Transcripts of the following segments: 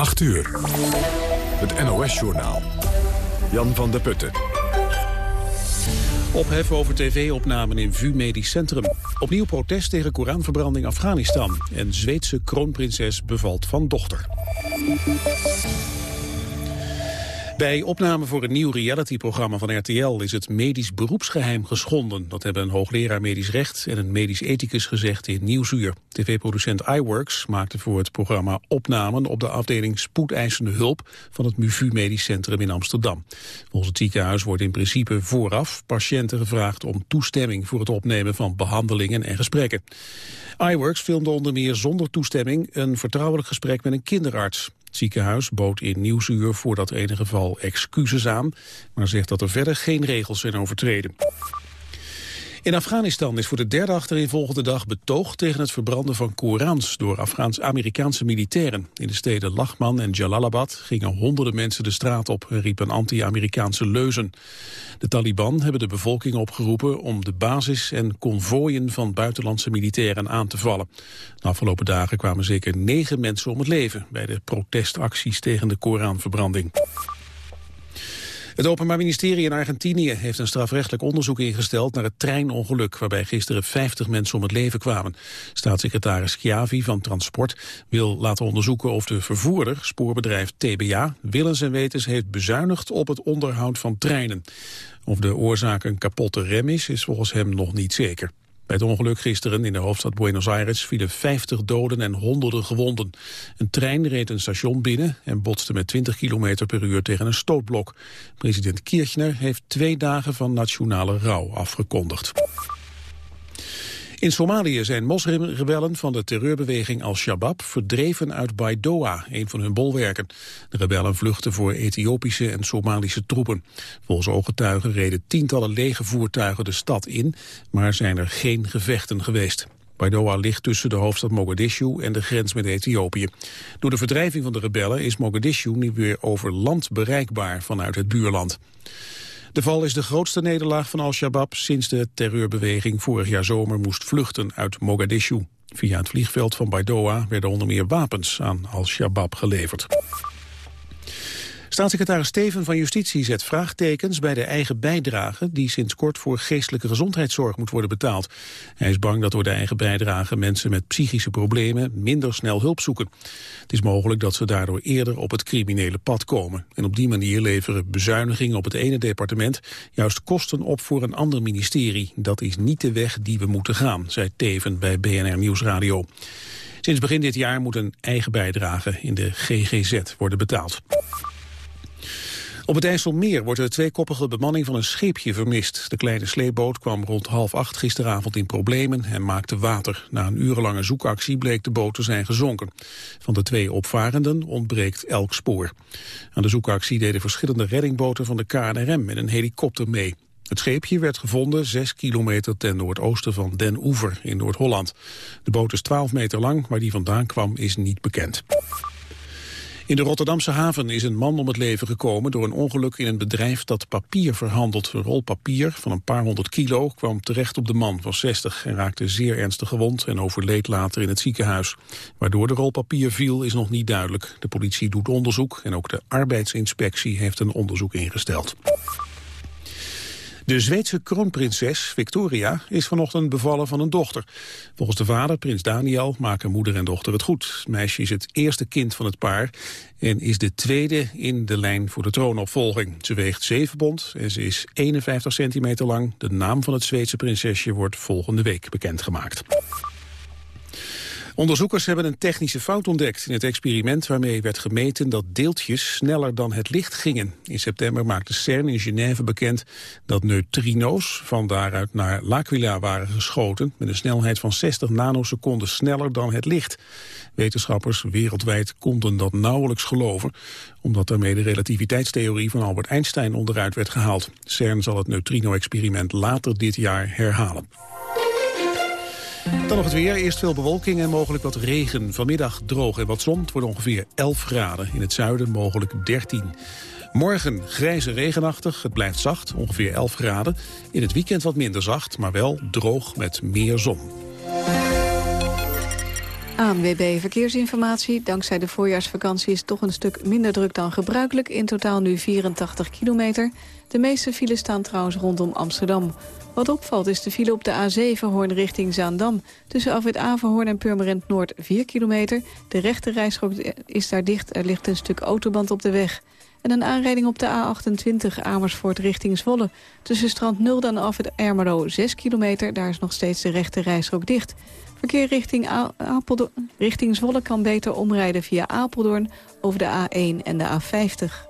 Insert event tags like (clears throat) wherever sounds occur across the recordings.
8 uur. Het NOS-journaal. Jan van der Putten. Ophef over tv-opnamen in VU Medisch Centrum. Opnieuw protest tegen Koranverbranding Afghanistan. En Zweedse kroonprinses bevalt van dochter. Bij opname voor een nieuw realityprogramma van RTL is het medisch beroepsgeheim geschonden. Dat hebben een hoogleraar medisch recht en een medisch ethicus gezegd in Nieuwsuur. TV-producent iWorks maakte voor het programma opnamen op de afdeling spoedeisende hulp van het MUVU Medisch Centrum in Amsterdam. Volgens het ziekenhuis wordt in principe vooraf patiënten gevraagd om toestemming voor het opnemen van behandelingen en gesprekken. iWorks filmde onder meer zonder toestemming een vertrouwelijk gesprek met een kinderarts. Het ziekenhuis bood in Nieuwsuur voor dat ene geval excuses aan, maar zegt dat er verder geen regels zijn overtreden. In Afghanistan is voor de derde achtereenvolgende dag betoogd tegen het verbranden van Korans door Afghaans-Amerikaanse militairen. In de steden Lachman en Jalalabad gingen honderden mensen de straat op en riepen anti-Amerikaanse leuzen. De Taliban hebben de bevolking opgeroepen om de basis en konvooien van buitenlandse militairen aan te vallen. De afgelopen dagen kwamen zeker negen mensen om het leven bij de protestacties tegen de Koranverbranding. Het Openbaar Ministerie in Argentinië heeft een strafrechtelijk onderzoek ingesteld naar het treinongeluk waarbij gisteren 50 mensen om het leven kwamen. Staatssecretaris Chiavi van Transport wil laten onderzoeken of de vervoerder, spoorbedrijf TBA, willens en wetens heeft bezuinigd op het onderhoud van treinen. Of de oorzaak een kapotte rem is, is volgens hem nog niet zeker. Bij het ongeluk gisteren in de hoofdstad Buenos Aires vielen 50 doden en honderden gewonden. Een trein reed een station binnen en botste met 20 km per uur tegen een stootblok. President Kirchner heeft twee dagen van nationale rouw afgekondigd. In Somalië zijn moslimrebellen van de terreurbeweging Al-Shabaab verdreven uit Baidoa, een van hun bolwerken. De rebellen vluchten voor Ethiopische en Somalische troepen. Volgens ooggetuigen reden tientallen lege voertuigen de stad in, maar zijn er geen gevechten geweest. Baidoa ligt tussen de hoofdstad Mogadishu en de grens met Ethiopië. Door de verdrijving van de rebellen is Mogadishu nu weer over land bereikbaar vanuit het buurland. De val is de grootste nederlaag van Al-Shabaab sinds de terreurbeweging vorig jaar zomer moest vluchten uit Mogadishu. Via het vliegveld van Baidoa werden onder meer wapens aan Al-Shabaab geleverd. Staatssecretaris Steven van Justitie zet vraagtekens bij de eigen bijdrage die sinds kort voor geestelijke gezondheidszorg moet worden betaald. Hij is bang dat door de eigen bijdrage mensen met psychische problemen minder snel hulp zoeken. Het is mogelijk dat ze daardoor eerder op het criminele pad komen. En op die manier leveren bezuinigingen op het ene departement juist kosten op voor een ander ministerie. Dat is niet de weg die we moeten gaan, zei Teven bij BNR Nieuwsradio. Sinds begin dit jaar moet een eigen bijdrage in de GGZ worden betaald. Op het IJsselmeer wordt de tweekoppige bemanning van een scheepje vermist. De kleine sleepboot kwam rond half acht gisteravond in problemen en maakte water. Na een urenlange zoekactie bleek de boot te zijn gezonken. Van de twee opvarenden ontbreekt elk spoor. Aan de zoekactie deden verschillende reddingboten van de KNRM met een helikopter mee. Het scheepje werd gevonden 6 kilometer ten noordoosten van Den Oever in Noord-Holland. De boot is 12 meter lang, waar die vandaan kwam is niet bekend. In de Rotterdamse haven is een man om het leven gekomen door een ongeluk in een bedrijf dat papier verhandelt. Een rol papier van een paar honderd kilo kwam terecht op de man van 60 en raakte zeer ernstig gewond en overleed later in het ziekenhuis. Waardoor de rol papier viel is nog niet duidelijk. De politie doet onderzoek en ook de arbeidsinspectie heeft een onderzoek ingesteld. De Zweedse kroonprinses Victoria is vanochtend bevallen van een dochter. Volgens de vader, prins Daniel, maken moeder en dochter het goed. Het meisje is het eerste kind van het paar en is de tweede in de lijn voor de troonopvolging. Ze weegt 7 pond en ze is 51 centimeter lang. De naam van het Zweedse prinsesje wordt volgende week bekendgemaakt. Onderzoekers hebben een technische fout ontdekt in het experiment waarmee werd gemeten dat deeltjes sneller dan het licht gingen. In september maakte CERN in Genève bekend dat neutrino's van daaruit naar L'Aquila waren geschoten met een snelheid van 60 nanoseconden sneller dan het licht. Wetenschappers wereldwijd konden dat nauwelijks geloven, omdat daarmee de relativiteitstheorie van Albert Einstein onderuit werd gehaald. CERN zal het neutrino-experiment later dit jaar herhalen. Dan nog het weer. Eerst veel bewolking en mogelijk wat regen. Vanmiddag droog en wat zon. Het wordt ongeveer 11 graden. In het zuiden mogelijk 13. Morgen grijs en regenachtig. Het blijft zacht, ongeveer 11 graden. In het weekend wat minder zacht, maar wel droog met meer zon. ANWB Verkeersinformatie. Dankzij de voorjaarsvakantie is toch een stuk minder druk dan gebruikelijk. In totaal nu 84 kilometer. De meeste files staan trouwens rondom Amsterdam. Wat opvalt is de file op de A7 Hoorn richting Zaandam. Tussen Afwit Averhoorn en Purmerend Noord 4 kilometer. De rechte is daar dicht. Er ligt een stuk autoband op de weg. En een aanrijding op de A28 Amersfoort richting Zwolle. Tussen Strand Nulde en Afwit Ermelo 6 kilometer. Daar is nog steeds de rechte rijstrook dicht. Verkeer richting, Apeldoorn, richting Zwolle kan beter omrijden via Apeldoorn... over de A1 en de A50.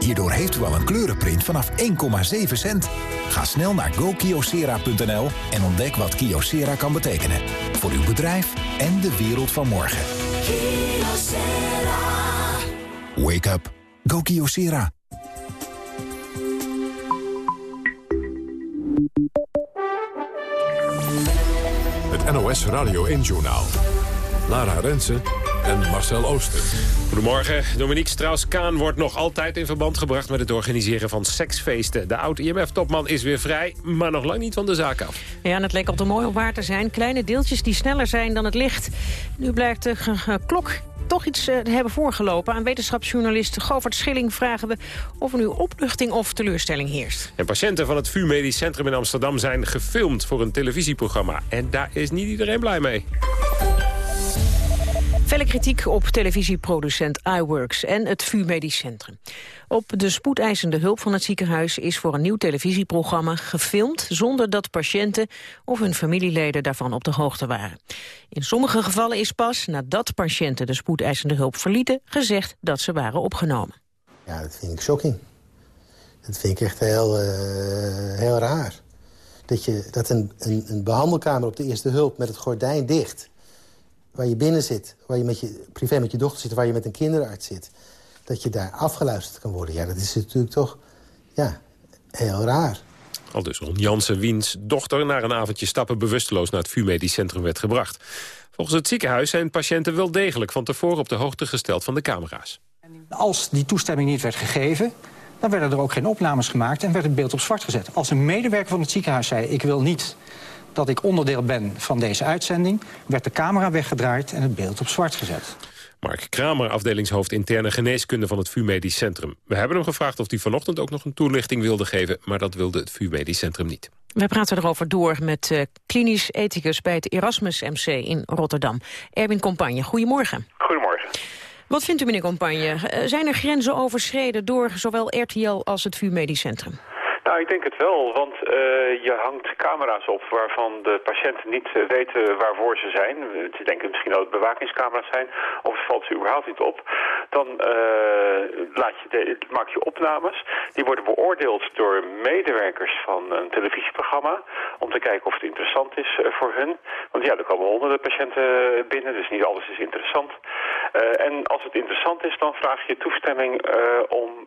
Hierdoor heeft u al een kleurenprint vanaf 1,7 cent. Ga snel naar gokiosera.nl en ontdek wat Kiosera kan betekenen. Voor uw bedrijf en de wereld van morgen. Wake up. Go Kyocera. Het NOS Radio 1-journaal. Lara Rensen en Marcel Ooster. Goedemorgen. Dominique Strauss-Kaan wordt nog altijd in verband gebracht... met het organiseren van seksfeesten. De oud-IMF-topman is weer vrij, maar nog lang niet van de zaak af. Ja, en het leek al te mooi om waar te zijn. Kleine deeltjes die sneller zijn dan het licht. Nu blijkt de klok toch iets uh, hebben voorgelopen. Aan wetenschapsjournalist Govert Schilling vragen we... of er nu opluchting of teleurstelling heerst. En patiënten van het VU Medisch Centrum in Amsterdam zijn gefilmd voor een televisieprogramma. En daar is niet iedereen blij mee. Felle kritiek op televisieproducent iWorks en het VU Medisch Centrum. Op de spoedeisende hulp van het ziekenhuis is voor een nieuw televisieprogramma gefilmd zonder dat patiënten of hun familieleden daarvan op de hoogte waren. In sommige gevallen is pas nadat patiënten de spoedeisende hulp verlieten gezegd dat ze waren opgenomen. Ja, dat vind ik shocking. Dat vind ik echt heel, uh, heel raar. Dat, je, dat een, een, een behandelkamer op de eerste hulp met het gordijn dicht waar je binnen zit, waar je met je, privé met je dochter zit... waar je met een kinderarts zit, dat je daar afgeluisterd kan worden. Ja, dat is natuurlijk toch ja, heel raar. Al dus Ron Jansen, wiens dochter na een avondje stappen... bewusteloos naar het VU Medisch Centrum werd gebracht. Volgens het ziekenhuis zijn patiënten wel degelijk van tevoren op de hoogte gesteld van de camera's. Als die toestemming niet werd gegeven, dan werden er ook geen opnames gemaakt... en werd het beeld op zwart gezet. Als een medewerker van het ziekenhuis zei... ik wil niet dat ik onderdeel ben van deze uitzending... werd de camera weggedraaid en het beeld op zwart gezet. Mark Kramer, afdelingshoofd interne geneeskunde van het VU Medisch Centrum. We hebben hem gevraagd of hij vanochtend ook nog een toelichting wilde geven... maar dat wilde het VU Medisch Centrum niet. We praten erover door met uh, klinisch ethicus bij het Erasmus MC in Rotterdam. Erwin Compagne, goedemorgen. Goedemorgen. Wat vindt u, meneer Compagne? Uh, zijn er grenzen overschreden door zowel RTL als het VU Medisch Centrum? Nou, ik denk het wel, want uh, je hangt camera's op waarvan de patiënten niet uh, weten waarvoor ze zijn. Ze denken misschien dat het bewakingscamera's zijn, of het valt ze überhaupt niet op. Dan uh, laat je maak je opnames. Die worden beoordeeld door medewerkers van een televisieprogramma... om te kijken of het interessant is voor hun. Want ja, er komen honderden patiënten binnen, dus niet alles is interessant. en als het interessant is, dan vraag je toestemming om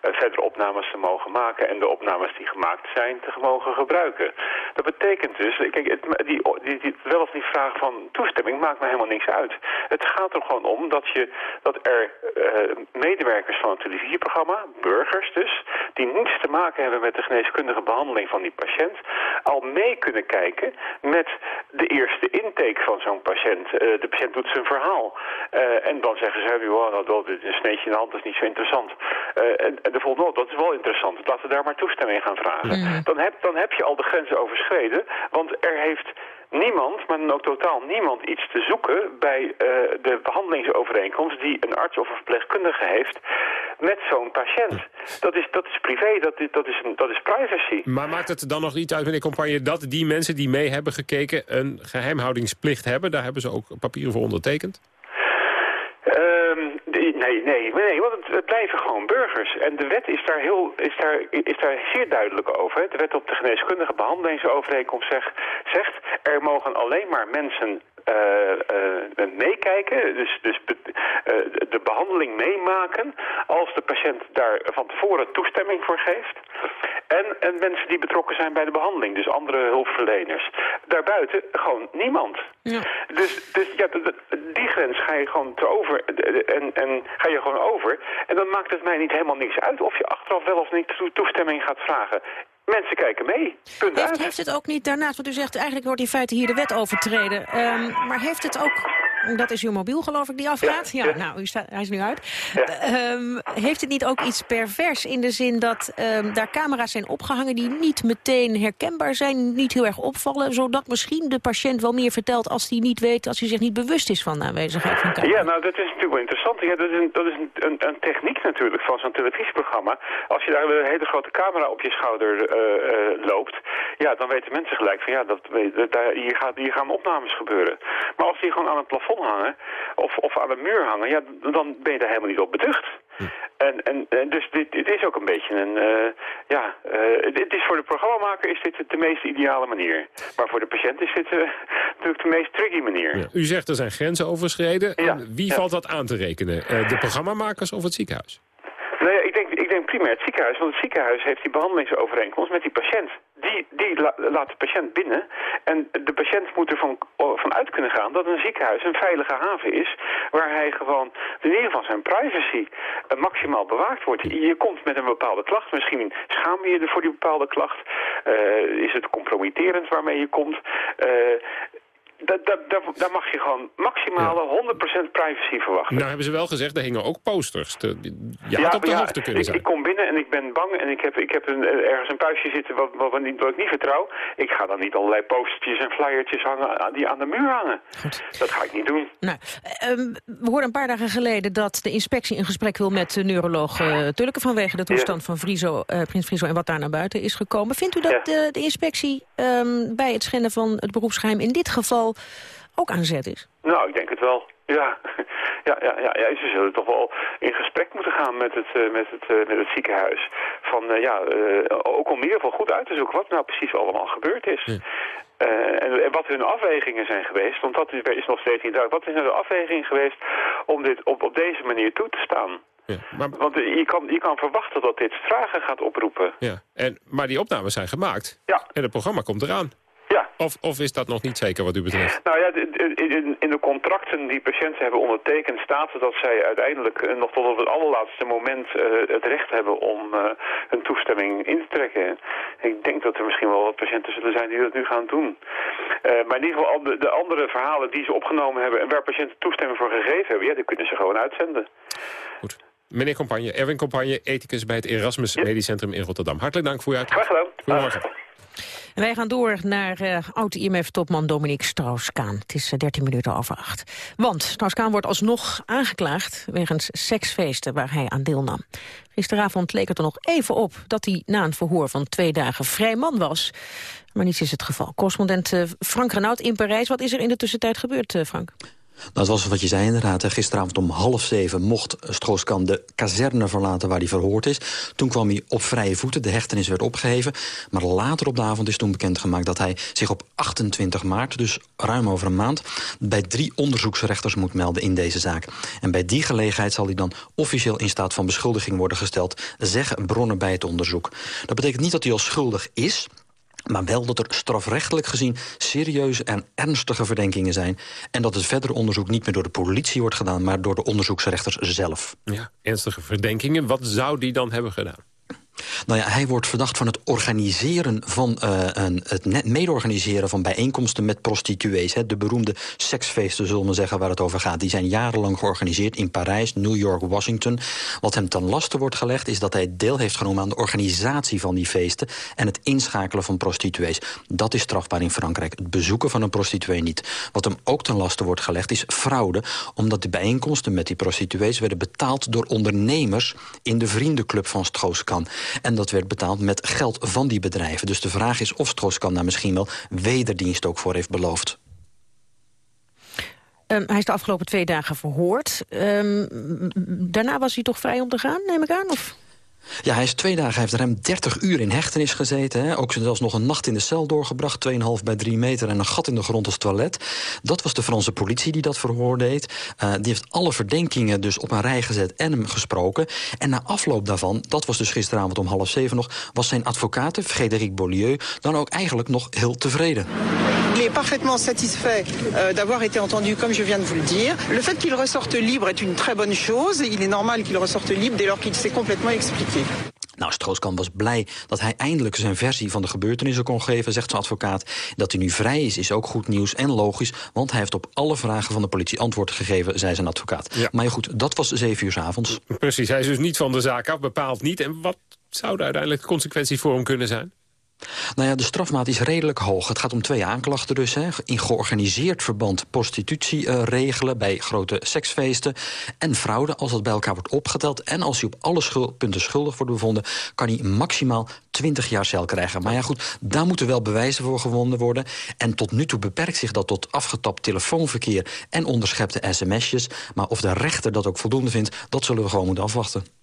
verdere opnames te mogen maken... opnames die gemaakt zijn te mogen gebruiken. Dat betekent dus, kijk, het, die, wel of niet vragen van toestemming maakt me helemaal niks uit. Het gaat er gewoon om dat, je, dat er uh, medewerkers van een televisieprogramma, burgers dus, die niets te maken hebben met de geneeskundige behandeling van die patiënt, al mee kunnen kijken met de eerste intake van zo'n patiënt. Uh, de patiënt doet zijn verhaal. Uh, en dan zeggen ze, wow, nou, dat, een sneetje in de hand is niet zo interessant. en, en de volgende, oh, dat is wel interessant. Laten we daar maar toestemming gaan vragen. Mm. Dan, heb, dan heb je al de grenzen overschreden, want er heeft niemand, maar dan ook totaal niemand iets te zoeken bij uh, de behandelingsovereenkomst die een arts of een verpleegkundige heeft met zo'n patiënt. Dat is, dat is privé, dat is, dat, is, dat is privacy. Maar maakt het dan nog niet uit, meneer Compagne, dat die mensen die mee hebben gekeken een geheimhoudingsplicht hebben? Daar hebben ze ook papieren voor ondertekend? nee, het, blijven gewoon burgers. En de wet is daar, heel, is daar, is daar zeer duidelijk over. De wet op de geneeskundige behandelingsovereenkomst zegt, zegt... er mogen alleen maar mensen meekijken, dus, dus de behandeling meemaken als de patiënt daar van tevoren toestemming voor geeft. En, en mensen die betrokken zijn bij de behandeling, dus andere hulpverleners. Daarbuiten gewoon niemand. Ja. Dus, dus ja, die grens ga je gewoon te over en, en ga je gewoon over. En dan maakt het mij niet helemaal niks uit of je achteraf wel of niet toestemming gaat vragen. Mensen kijken mee. Punt heeft, heeft het ook niet daarnaast, want u zegt eigenlijk wordt in feite hier de wet overtreden. Um, maar heeft het ook dat is uw mobiel, geloof ik, die afgaat? Ja, nou, hij is nu uit. Ehm, heeft het niet ook iets pervers in de zin dat um, daar camera's zijn opgehangen... die niet meteen herkenbaar zijn, niet heel erg opvallen... zodat misschien de patiënt wel meer vertelt als hij niet weet... als hij zich niet bewust is van de aanwezigheid van camera? Ja, nou, dat is natuurlijk wel interessant. Ja, dat is een, dat is een, een, een techniek natuurlijk van zo'n televisieprogramma. Als je daar een hele grote camera op je schouder uh, uh, loopt... ja, dan weten mensen gelijk van ja, dat, daar, hier, gaat, hier gaan opnames gebeuren. Maar als die gewoon aan het plafond hangen of, of aan de muur hangen, ja, dan ben je daar helemaal niet op beducht. Hm. En, en, dus dit, dit, is ook een beetje een, uh, ja, uh, dit is voor de programmamaker is dit de meest ideale manier. Maar voor de patiënt is dit uh, natuurlijk de meest tricky manier. Ja. U zegt er zijn grenzen overschreden. Ja. Wie valt dat aan te rekenen? de programmamakers of het ziekenhuis? Nou ja, ik denk, ik denk primair het ziekenhuis. Want het ziekenhuis heeft die behandelingsovereenkomst met die patiënt. Die, die laat de patiënt binnen. En de patiënt moet ervan van uit kunnen gaan dat een ziekenhuis een veilige haven is. Waar hij gewoon in ieder geval zijn privacy uh, maximaal bewaakt wordt. Je komt met een bepaalde klacht. Misschien schaam je je voor die bepaalde klacht. Uh, is het compromitterend waarmee je komt. Daar, mag je gewoon maximale 100% privacy verwachten. Nou hebben ze wel gezegd, er hingen ook posters. je ja, had op de hoogte kunnen zijn. Ik, kom binnen en ik ben bang en ik heb, ik heb een, ergens een puistje zitten wat, wat, wat, ik niet vertrouw. Ik ga dan niet allerlei postertjes en flyertjes hangen die aan de muur hangen. Dat ga ik niet doen. Nou, um, we hoorden een paar dagen geleden dat de inspectie een gesprek wil met de neuroloog uh, Tulke vanwege de toestand van Friso, uh, Prins Friso en wat daar naar buiten is gekomen. Vindt u dat de, de, inspectie um, bij het schenden van het beroepsgeheim in dit geval ook aan zet is? Nou, ik denk het wel. Ja, (laughs) ja, ja, ja, ja, ze zullen toch wel in gesprek moeten gaan met het, uh, met het, uh, met het ziekenhuis. Van, uh, ja, ook om in ieder geval goed uit te zoeken wat nou precies allemaal gebeurd is. En, en, wat hun afwegingen zijn geweest, want dat is, nog steeds niet duidelijk. Wat is nou de afweging geweest om dit op, op deze manier toe te staan? Ja, maar... Want je kan, je kan verwachten dat dit vragen gaat oproepen. Ja, en, maar die opnames zijn gemaakt. Ja. En het programma komt eraan. Ja. Of, of is dat nog niet zeker wat u betreft? Nou ja, in, de contracten die patiënten hebben ondertekend staat dat zij uiteindelijk eh, nog tot op het allerlaatste moment uh, het recht hebben om uh, hun toestemming in te trekken. Ik denk dat er misschien wel wat patiënten zullen zijn die dat nu gaan doen. Maar in ieder geval de, de, andere verhalen die ze opgenomen hebben en waar patiënten toestemming voor gegeven hebben, ja, die kunnen ze gewoon uitzenden. Goed. Meneer Compagne, Erwin Compagne, ethicus bij het Erasmus Medisch Centrum in Rotterdam. Hartelijk dank voor uw uitleg. Graag gedaan. Goedemorgen. Wij gaan door naar uh, oud-IMF-topman Dominique Strauss-Kaan. Het is uh, eh, 13 minuten over acht. Want Strauss-Kaan wordt alsnog aangeklaagd wegens seksfeesten waar hij aan deelnam. Gisteravond leek het er nog even op dat hij na een verhoor van twee dagen vrij man was. Maar niets is het geval. Correspondent uh, Frank Renaud in Parijs. Wat is er in de tussentijd gebeurd, Frank? Dat was wat je zei inderdaad. Gisteravond om half zeven mocht Strooskan de kazerne verlaten waar hij verhoord is. Toen kwam hij op vrije voeten, de hechtenis werd opgeheven. Maar later op de avond is toen bekendgemaakt dat hij zich op 28 maart... dus ruim over een maand, bij drie onderzoeksrechters moet melden in deze zaak. En bij die gelegenheid zal hij dan officieel in staat van beschuldiging worden gesteld... zeggen bronnen bij het onderzoek. Dat betekent niet dat hij al schuldig is... Maar wel dat er strafrechtelijk gezien serieuze en ernstige verdenkingen zijn. En dat het verdere onderzoek niet meer door de politie wordt gedaan... maar door de onderzoeksrechters zelf. Ja, ernstige verdenkingen. Wat zou die dan hebben gedaan? Nou ja, hij wordt verdacht van het organiseren van uh, een, het mede-organiseren van bijeenkomsten met prostituees. Hè, de beroemde seksfeesten, zullen we zeggen, waar het over gaat. Die zijn jarenlang georganiseerd in Parijs, New York, Washington. Wat hem ten laste wordt gelegd is dat hij deel heeft genomen aan de organisatie van die feesten en het inschakelen van prostituees. Dat is strafbaar in Frankrijk. Het bezoeken van een prostituee niet. Wat hem ook ten laste wordt gelegd is fraude, omdat de bijeenkomsten met die prostituees werden betaald door ondernemers in de vriendenclub van Stroos-Kan. En dat werd betaald met geld van die bedrijven. Dus de vraag is of Strauss-Kahn daar misschien wel wederdienst ook voor heeft beloofd. Ehm, hij is de afgelopen twee dagen verhoord. Ehm, daarna was hij toch vrij om te gaan, neem ik aan? Of? Ja, hij is twee dagen, hij heeft ruim 30 uur in hechtenis gezeten. Hè. Ook zelfs nog een nacht in de cel doorgebracht. 2,5 bij 3 meter en een gat in de grond als toilet. Dat was de Franse politie die dat verhoor deed. Uh, die heeft alle verdenkingen dus op een rij gezet en hem gesproken. En na afloop daarvan, dat was dus gisteravond om half zeven nog... was zijn advocaat, Frédéric Beaulieu, dan ook eigenlijk nog heel tevreden. Il est parfaitement satisfait euh, d'avoir été entendu, comme je viens de vous le dire. Le fait qu'il ressorte libre est une très bonne chose. Il est normal qu'il ressorte libre dès lors qu'il s'est complètement expliqué. Nou, Strooskamp was blij dat hij eindelijk zijn versie van de gebeurtenissen kon geven, zegt zijn advocaat. Dat hij nu vrij is, is ook goed nieuws en logisch, want hij heeft op alle vragen van de politie antwoord gegeven, zei zijn advocaat. Ja. Maar goed, dat was zeven uur s avonds. Precies, hij is dus niet van de zaak af, bepaald niet. En wat zouden uiteindelijk de consequenties voor hem kunnen zijn? Nou ja, de strafmaat is redelijk hoog. Het gaat om twee aanklachten dus. Hè. In georganiseerd verband prostitutie uh, regelen bij grote seksfeesten... en fraude als dat bij elkaar wordt opgeteld. En als hij op alle punten schuldig wordt bevonden... kan hij maximaal 20 jaar cel krijgen. Maar ja goed, daar moeten wel bewijzen voor gewonnen worden. En tot nu toe beperkt zich dat tot afgetapt telefoonverkeer... en onderschepte sms'jes. Maar of de rechter dat ook voldoende vindt, dat zullen we gewoon moeten afwachten.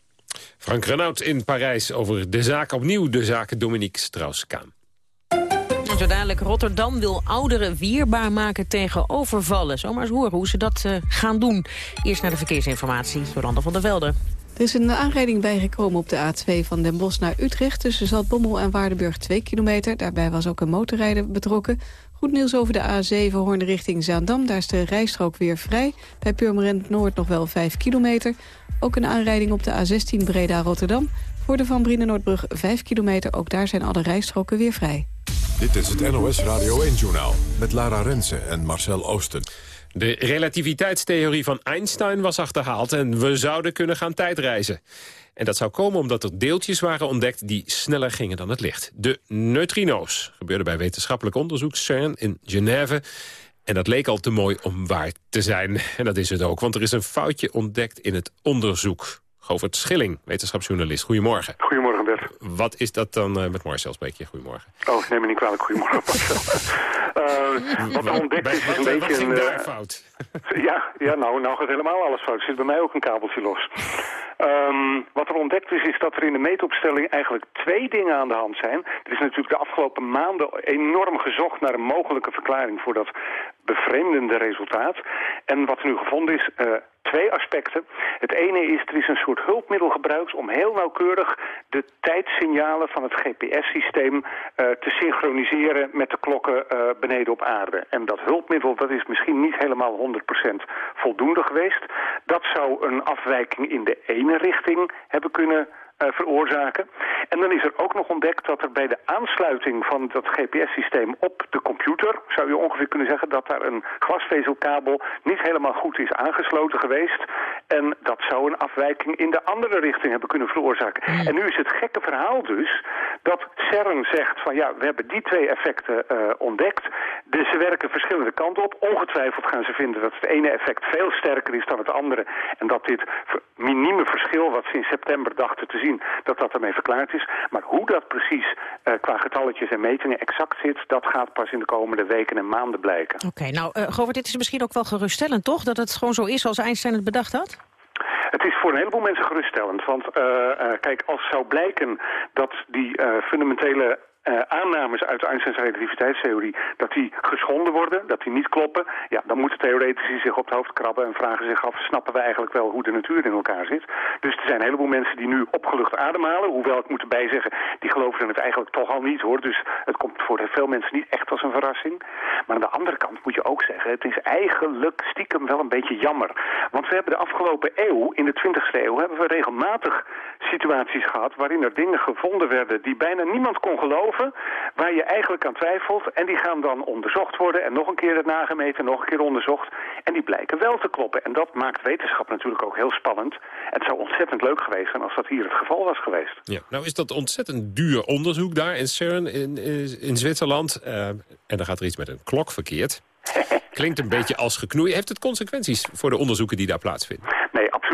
Frank Renaud in Parijs over de zaak opnieuw, de zaak Dominique Strauss-Kaan. Zo dadelijk Rotterdam wil ouderen weerbaar maken tegen overvallen. Zomaar eens horen hoe ze dat uh, gaan doen. Eerst naar de verkeersinformatie, Jolanda van der Velde. Er is een aanrijding bijgekomen op de A2 van Den Bosch naar Utrecht... tussen Zaltbommel en Waardenburg 2 kilometer. Daarbij was ook een motorrijder betrokken. Goed nieuws over de A7 Hoorn richting Zaandam. Daar is de rijstrook weer vrij. Bij Purmerend Noord nog wel 5 kilometer. Ook een aanrijding op de A16 Breda-Rotterdam. Voor de Van Brienenoordbrug 5 kilometer. Ook daar zijn alle rijstroken weer vrij. Dit is het NOS Radio 1-journaal met Lara Rensen en Marcel Oosten. De relativiteitstheorie van Einstein was achterhaald... en we zouden kunnen gaan tijdreizen. En dat zou komen omdat er deeltjes waren ontdekt... die sneller gingen dan het licht. De neutrino's gebeurde bij wetenschappelijk onderzoek CERN in Genève... En dat leek al te mooi om waar te zijn. En dat is het ook, want er is een foutje ontdekt in het onderzoek. Govert Schilling, wetenschapsjournalist. Goedemorgen. Goedemorgen, Wat is dat dan uh, met Marcel? Spreek je? Goedemorgen. Oh, neem me niet kwalijk. Goedemorgen, (laughs) Marcel. uh, wat er ontdekt is, is een beetje... Wat een, daar fout? (laughs) ja, ja nou, nou gaat helemaal alles fout. Er zit bij mij ook een kabeltje los. Um, wat er ontdekt is, is dat er in de meetopstelling eigenlijk twee dingen aan de hand zijn. Er is natuurlijk de afgelopen maanden enorm gezocht naar een mogelijke verklaring voor dat bevreemdende resultaat. En wat er nu gevonden is, uh, twee aspecten. Het ene is, er is een soort hulpmiddel gebruikt om heel nauwkeurig de tijdsignalen van het GPS-systeem uh, te synchroniseren met de klokken uh, beneden op aarde. En dat hulpmiddel, dat is misschien niet helemaal 100% voldoende geweest. Dat zou een afwijking in de ene richting hebben kunnen veroorzaken. En dan is er ook nog ontdekt dat er bij de aansluiting van dat GPS-systeem op de computer, zou je ongeveer kunnen zeggen dat daar een glasvezelkabel niet helemaal goed is aangesloten geweest. En dat zou een afwijking in de andere richting hebben kunnen veroorzaken. En nu is het gekke verhaal dus dat CERN zegt van ja, we hebben die twee effecten uh, ontdekt. Dus ze werken verschillende kanten op. Ongetwijfeld gaan ze vinden dat het ene effect veel sterker is dan het andere. En dat dit minieme verschil wat ze in september dachten te zien dat dat ermee verklaard is. Maar hoe dat precies uh, qua getalletjes en metingen exact zit... dat gaat pas in de komende weken en maanden blijken. Oké, okay, nou uh, Govert, dit is misschien ook wel geruststellend, toch? Dat het gewoon zo is zoals Einstein het bedacht had? Het is voor een heleboel mensen geruststellend. Want uh, uh, kijk, als zou blijken dat die uh, fundamentele uh, aannames uit Einsteins relativiteitstheorie... dat die geschonden worden, dat die niet kloppen... ja, dan moeten theoretici zich op het hoofd krabben en vragen zich af... snappen we eigenlijk wel hoe de natuur in elkaar zit? Dus er zijn een heleboel mensen die nu opgelucht ademhalen... hoewel ik moet erbij zeggen, die geloven het eigenlijk toch al niet, hoor. Dus het komt voor veel mensen niet echt als een verrassing. Maar aan de andere kant moet je ook zeggen... het is eigenlijk stiekem wel een beetje jammer. Want we hebben de afgelopen eeuw, in de 20e eeuw... hebben we regelmatig situaties gehad waarin er dingen gevonden werden... die bijna niemand kon geloven waar je eigenlijk aan twijfelt. En die gaan dan onderzocht worden en nog een keer het nagemeten, nog een keer onderzocht. En die blijken wel te kloppen. En dat maakt wetenschap natuurlijk ook heel spannend. Het zou ontzettend leuk geweest zijn als dat hier het geval was geweest. Ja, nou is dat ontzettend duur onderzoek daar in CERN in, in Zwitserland. Uh, en dan gaat er iets met een klok verkeerd. (laughs) Klinkt een beetje als geknoei. Heeft het consequenties voor de onderzoeken die daar plaatsvinden?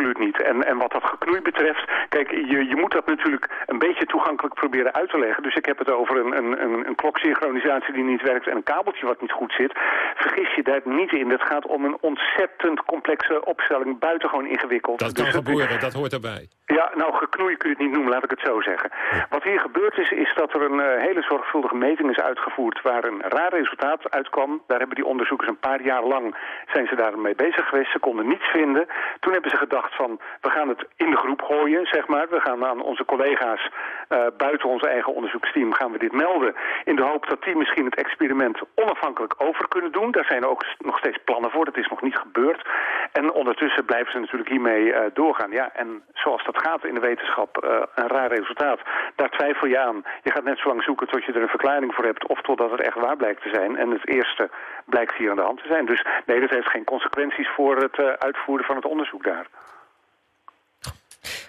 Absoluut niet. En, en wat dat geknoei betreft, kijk, je, je moet dat natuurlijk een beetje toegankelijk proberen uit te leggen. Dus ik heb het over een, een, een, een kloksynchronisatie die niet werkt en een kabeltje wat niet goed zit. Vergis je daar niet in. Het gaat om een ontzettend complexe opstelling, buitengewoon ingewikkeld. Dat kan Dus het- gebeuren, dat hoort erbij. ja, nou geknoeien kun je het niet noemen, laat ik het zo zeggen. Wat hier gebeurd is, is dat er een eh, hele zorgvuldige meting is uitgevoerd waar een raar resultaat uitkwam. Daar hebben die onderzoekers een paar jaar lang zijn ze daarmee bezig geweest. Ze konden niets vinden. Toen hebben ze gedacht van, we gaan het in de groep gooien, zeg maar. We gaan aan onze collega's eh, buiten ons eigen onderzoeksteam gaan we dit melden. In de hoop dat die misschien het experiment onafhankelijk over kunnen doen. Daar zijn ook nog steeds plannen voor. Dat is nog niet gebeurd. En ondertussen blijven ze natuurlijk hiermee eh, doorgaan. Ja, en zoals dat gaat in de wetenschap, eh, een raar resultaat. Daar twijfel je aan. Je gaat net zo lang zoeken tot je er een verklaring voor hebt... of totdat het echt waar blijkt te zijn. En het eerste blijkt hier aan de hand te zijn. Dus nee, dat heeft geen consequenties voor het uitvoeren van het onderzoek daar.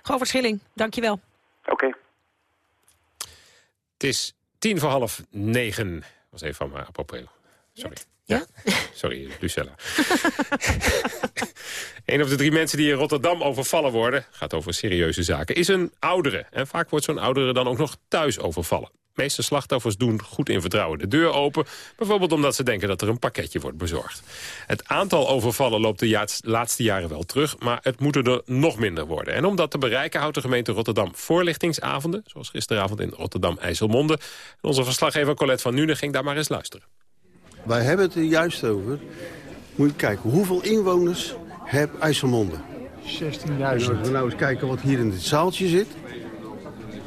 Govert Schilling, dankjewel. Oké. Het is tien voor half negen. was even van me apropos. Sorry. Ja? Sorry, Lucella. (laughs) een of de drie mensen die in Rotterdam overvallen worden... gaat over serieuze zaken, is een oudere. En vaak wordt zo'n oudere dan ook nog thuis overvallen. De meeste slachtoffers doen goed in vertrouwen de deur open. Bijvoorbeeld omdat ze denken dat er een pakketje wordt bezorgd. Het aantal overvallen loopt de laatste jaren wel terug... maar het moeten er nog minder worden. En om dat te bereiken houdt de gemeente Rotterdam voorlichtingsavonden... zoals gisteravond in Rotterdam-IJsselmonde. Onze verslaggever Colette van Nuenen ging daar maar eens luisteren. Wij hebben het er juist over. Moet je kijken, hoeveel inwoners heeft IJsselmonde? 16.000. Als we nou eens kijken wat hier in dit zaaltje zit.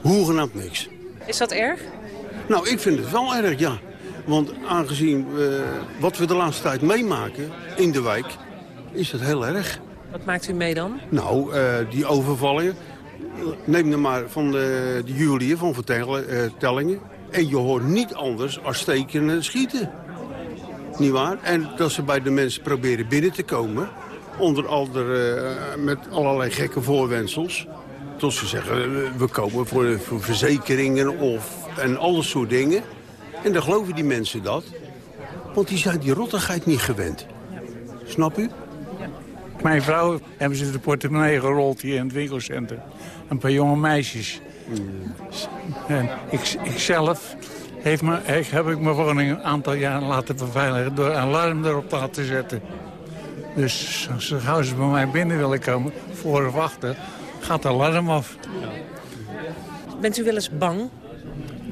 Hoegenaamd niks. Is dat erg? Nou, ik vind het wel erg, ja. Want aangezien eh, wat we de laatste tijd meemaken in de wijk... is het heel erg. Wat maakt u mee dan? Nou, eh, die overvallen. Neem er maar van de, de Juliën van vertellen, eh, tellingen. En je hoort niet anders als steken en schieten. Niet waar? En dat ze bij de mensen proberen binnen te komen. Onder andere met allerlei gekke voorwensels. Tot ze zeggen, we komen voor, voor verzekeringen of, en al dat soort dingen. En dan geloven die mensen dat. Want die zijn die rottigheid niet gewend. Snap u? Mijn vrouw hebben ze de portemonnee gerold hier in het winkelcentrum. Een paar jonge meisjes. En ik, ik zelf heeft me, ik, heb ik mijn woning een aantal jaren laten beveiligen... door een alarm erop te laten zetten. Dus zo gauw ze bij mij binnen willen komen, voor of achter, gaat de alarm af. Bent u wel eens bang?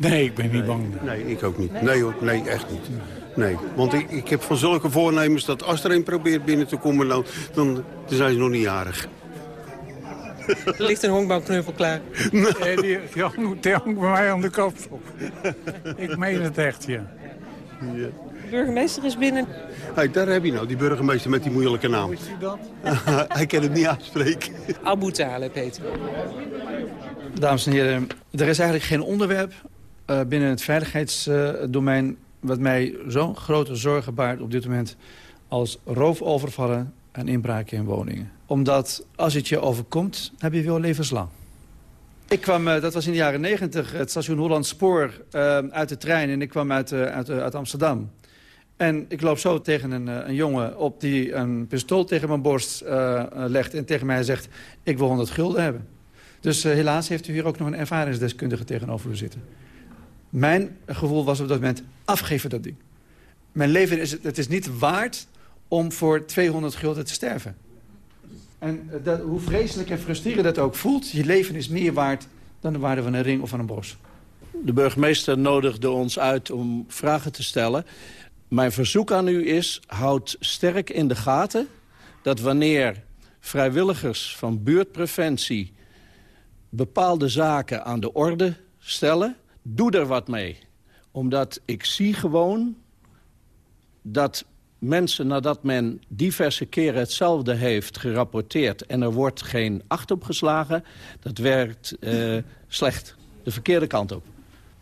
Nee, ik ben niet bang. Nee, ik ook niet. Nee hoor, nee, echt niet. Nee, want ik, ik heb van zulke voornemens dat als er een probeert binnen te komen... dan, dan, zijn ze nog niet jarig. (laughs) Er ligt een honkbalknuffel klaar. Nee, die, die, hangt, die hangt bij mij aan de kop. Ik meen het echt, ja. De burgemeester is binnen. Hey, daar heb je nou, die burgemeester met die moeilijke naam. Is hij dat? (laughs) Hij kan het niet uitspreken. Abu Talib heet. Dames en heren, er is eigenlijk geen onderwerp uh, binnen het veiligheidsdomein... wat mij zo'n grote zorgen baart op dit moment... als roofovervallen en inbraken in woningen. Omdat als het je overkomt, heb je wel levenslang. Ik kwam, uh, dat was in de jaren negentig, het station Holland Spoor uit de trein... en ik kwam uit, uit, uit Amsterdam. En ik loop zo tegen een, een, jongen op die een pistool tegen mijn borst legt... en tegen mij zegt, ik wil 100 gulden hebben. Dus helaas heeft u hier ook nog een ervaringsdeskundige tegenover u zitten. Mijn gevoel was op dat moment, afgeven dat ding. Mijn leven is, het is niet waard om voor 200 gulden te sterven. En uh, dat, hoe vreselijk en frustrerend dat ook voelt... je leven is meer waard dan de waarde van een ring of van een bos. De burgemeester nodigde ons uit om vragen te stellen. Mijn verzoek aan u is, houd sterk in de gaten... dat wanneer vrijwilligers van buurtpreventie bepaalde zaken aan de orde stellen, doe er wat mee. Omdat ik zie gewoon dat mensen nadat men diverse keren hetzelfde heeft gerapporteerd... en er wordt geen acht op geslagen, dat werkt uh, (laughs) slecht. De verkeerde kant op.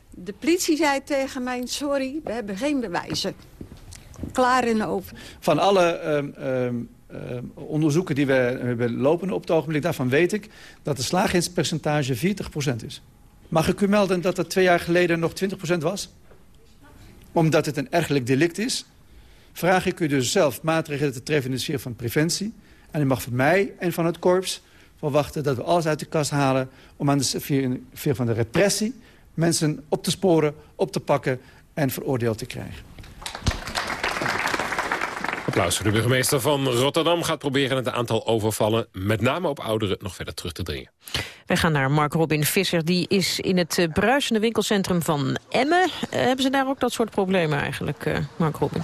De politie zei tegen mij, sorry, we hebben geen bewijzen. Klaar en over. Van alle um, um, um, onderzoeken die we hebben lopen op het ogenblik... daarvan weet ik dat de slagingspercentage 40% is. Mag ik u melden dat dat twee jaar geleden nog 20% was? Omdat het een ergelijk delict is... vraag ik u dus zelf maatregelen te treffen in de sfeer van preventie. En u mag van mij en van het korps verwachten dat we alles uit de kast halen... om aan de sfeer van de repressie mensen op te sporen, op te pakken en veroordeeld te krijgen. Applaus voor de burgemeester van Rotterdam gaat proberen het aantal overvallen, met name op ouderen, nog verder terug te dringen. Wij gaan naar Mark Robin Visser. Die is in het uh, bruisende winkelcentrum van Emmen. Uh, hebben ze daar ook dat soort problemen eigenlijk, uh, Mark Robin?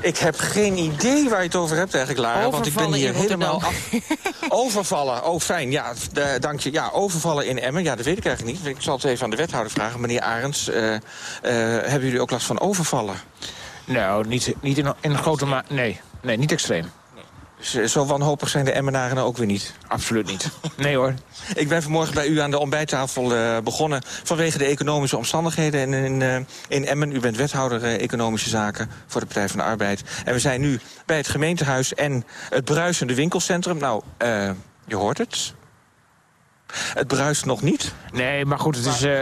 Ik heb geen idee waar je het over hebt eigenlijk, Lara. Want ik ben hier helemaal af... (laughs) overvallen. Oh, fijn. Ja, de, dank je. Ja, overvallen in Emmen. Ja, dat weet ik eigenlijk niet. Ik zal het even aan de wethouder vragen. Meneer Arends, uh, uh, hebben jullie ook last van overvallen? Nou, niet, niet in, in grote mate. Nee. nee, niet extreem. Zo wanhopig zijn de Emmenaren ook weer niet? Absoluut niet. (laughs) Nee hoor. Ik ben vanmorgen bij u aan de ontbijttafel uh, begonnen... vanwege de economische omstandigheden in, in, uh, in Emmen. U bent wethouder uh, Economische Zaken voor de Partij van de Arbeid. En we zijn nu bij het gemeentehuis en het bruisende winkelcentrum. Nou, je hoort het. Het bruist nog niet. Nee, maar goed, het is, uh,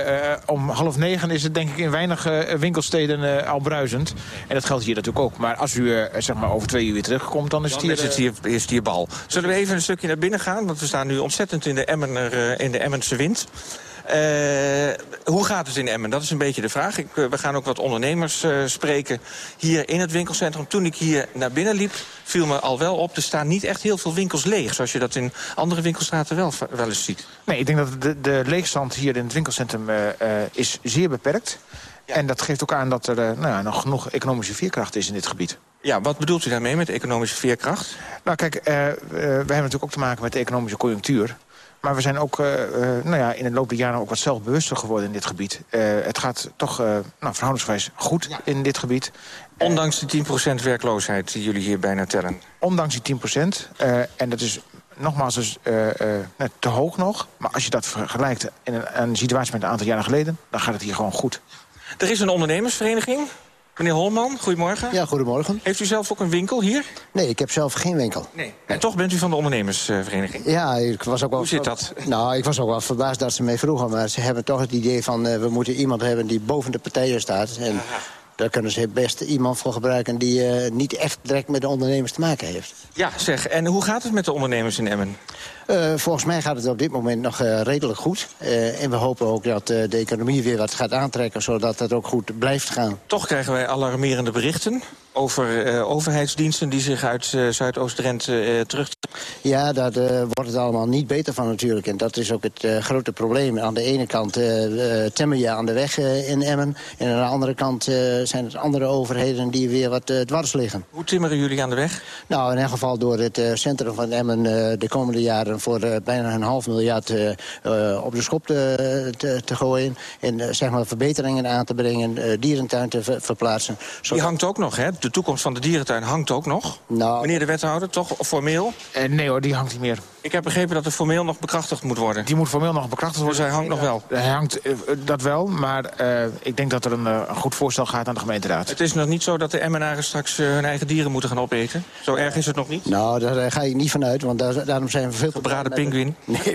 om half negen is het denk ik in weinig uh, winkelsteden uh, al bruisend. En dat geldt hier natuurlijk ook. Maar als u zeg maar over twee uur weer terugkomt, dan is het hier... Is het hier, is het hier bal. Zullen we even een stukje naar binnen gaan? Want we staan nu ontzettend in de, Emmener, in de Emmense wind. Uh, hoe gaat het in Emmen? Dat is een beetje de vraag. Ik, uh, we gaan ook wat ondernemers uh, spreken hier in het winkelcentrum. Toen ik hier naar binnen liep, viel me al wel op... er staan niet echt heel veel winkels leeg... zoals je dat in andere winkelstraten wel, wel eens ziet. Nee, ik denk dat de, de leegstand hier in het winkelcentrum is zeer beperkt. Ja. En dat geeft ook aan dat er nou ja, nog genoeg economische veerkracht is in dit gebied. Ja, wat bedoelt u daarmee met economische veerkracht? Nou kijk, we hebben natuurlijk ook te maken met de economische conjunctuur. Maar we zijn ook uh, uh, nou ja, in de loop der jaren ook wat zelfbewuster geworden in dit gebied. Uh, het gaat toch nou, verhoudingswijs goed ja. in dit gebied. Ondanks die 10% werkloosheid die jullie hier bijna tellen? Ondanks die 10%. en dat is nogmaals dus, net te hoog nog. Maar als je dat vergelijkt in een, een situatie met een aantal jaren geleden... dan gaat het hier gewoon goed. Er is een ondernemersvereniging... Meneer Holman, goedemorgen. Ja, goedemorgen. Heeft u zelf ook een winkel hier? Nee, ik heb zelf geen winkel. Nee. En toch bent u van de ondernemersvereniging? Ja, ik was ook wel... Hoe zit dat? Nou, ik was ook wel verbaasd dat ze mee vroegen. Maar ze hebben toch het idee van... Uh, we moeten iemand hebben die boven de partijen staat. En Aha. daar kunnen ze best iemand voor gebruiken... die uh, niet echt direct met de ondernemers te maken heeft. Ja, zeg. En hoe gaat het met de ondernemers in Emmen? Uh, volgens mij gaat het op dit moment nog uh, redelijk goed. Uh, en we hopen ook dat de economie weer wat gaat aantrekken... zodat het ook goed blijft gaan. Toch krijgen wij alarmerende berichten over overheidsdiensten... die zich uit Zuidoost-Drenthe terug... Ja, daar wordt het allemaal niet beter van natuurlijk. En dat is ook het grote probleem. Aan de ene kant temmen je aan de weg in Emmen... en aan de andere kant zijn het andere overheden die weer wat dwars liggen. Hoe timmeren jullie aan de weg? Nou, in elk geval door het centrum van Emmen de komende jaren voor uh, bijna een half miljard uh, uh, op de schop te, te, te gooien. En zeg maar verbeteringen aan te brengen, dierentuin te ver verplaatsen. Zodat... Die hangt ook nog, hè? De toekomst van de dierentuin hangt ook nog. Nou, Meneer de wethouder, toch formeel? nee hoor, die hangt niet meer. Ik heb begrepen dat er formeel nog bekrachtigd moet worden. Die moet formeel nog bekrachtigd worden. Dus hij hangt nog wel? Hij hangt dat wel, maar ik denk dat er een, een, goed voorstel gaat aan de gemeenteraad. Het is nog niet zo dat de Emmenaren straks hun eigen dieren moeten gaan opeten? Zo erg is het nog niet? Nou, daar ga ik niet vanuit, want daar, daarom zijn we veel... Gebraden pinguïn? Nee,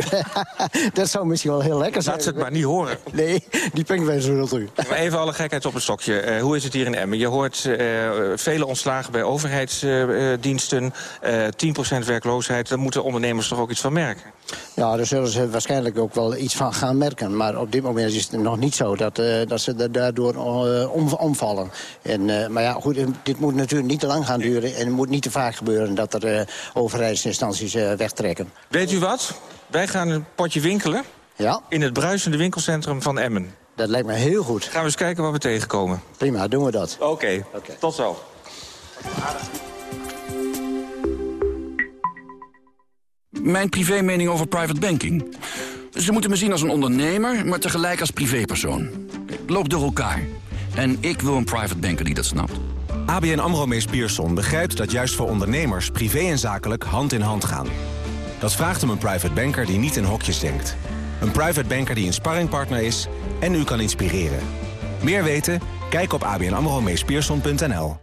(laughs) dat zou misschien wel heel lekker zijn. Laat ze het maar niet horen. Nee, die pinguïn zullen u. Maar even alle gekheid op een stokje. Uh, hoe is het hier in Emmen? Je hoort uh, vele ontslagen bij overheidsdiensten. Uh, 10% werkloosheid. Daar moeten ondernemers toch ook iets van merken? Ja, daar zullen ze waarschijnlijk ook wel iets van gaan merken. Maar op dit moment is het nog niet zo dat, uh, dat ze daardoor om, omvallen. En, uh, maar ja, goed, dit moet natuurlijk niet te lang gaan duren. En het moet niet te vaak gebeuren dat er overheidsinstanties wegtrekken. Weet u wat? Wij gaan een potje winkelen. Ja? In het bruisende winkelcentrum van Emmen. Dat lijkt me heel goed. Gaan we eens kijken wat we tegenkomen. Prima, doen we dat. Oké, okay. okay. tot zo. Mijn privé-mening over private banking. Ze moeten me zien als een ondernemer, maar tegelijk als privépersoon. Loop door elkaar. En ik wil een private banker die dat snapt. ABN AMRO Mees Pierson begrijpt dat juist voor ondernemers... privé en zakelijk hand in hand gaan. Dat vraagt om een private banker die niet in hokjes denkt. Een private banker die een sparringpartner is en u kan inspireren. Meer weten? Kijk op abnamromeespierson.nl.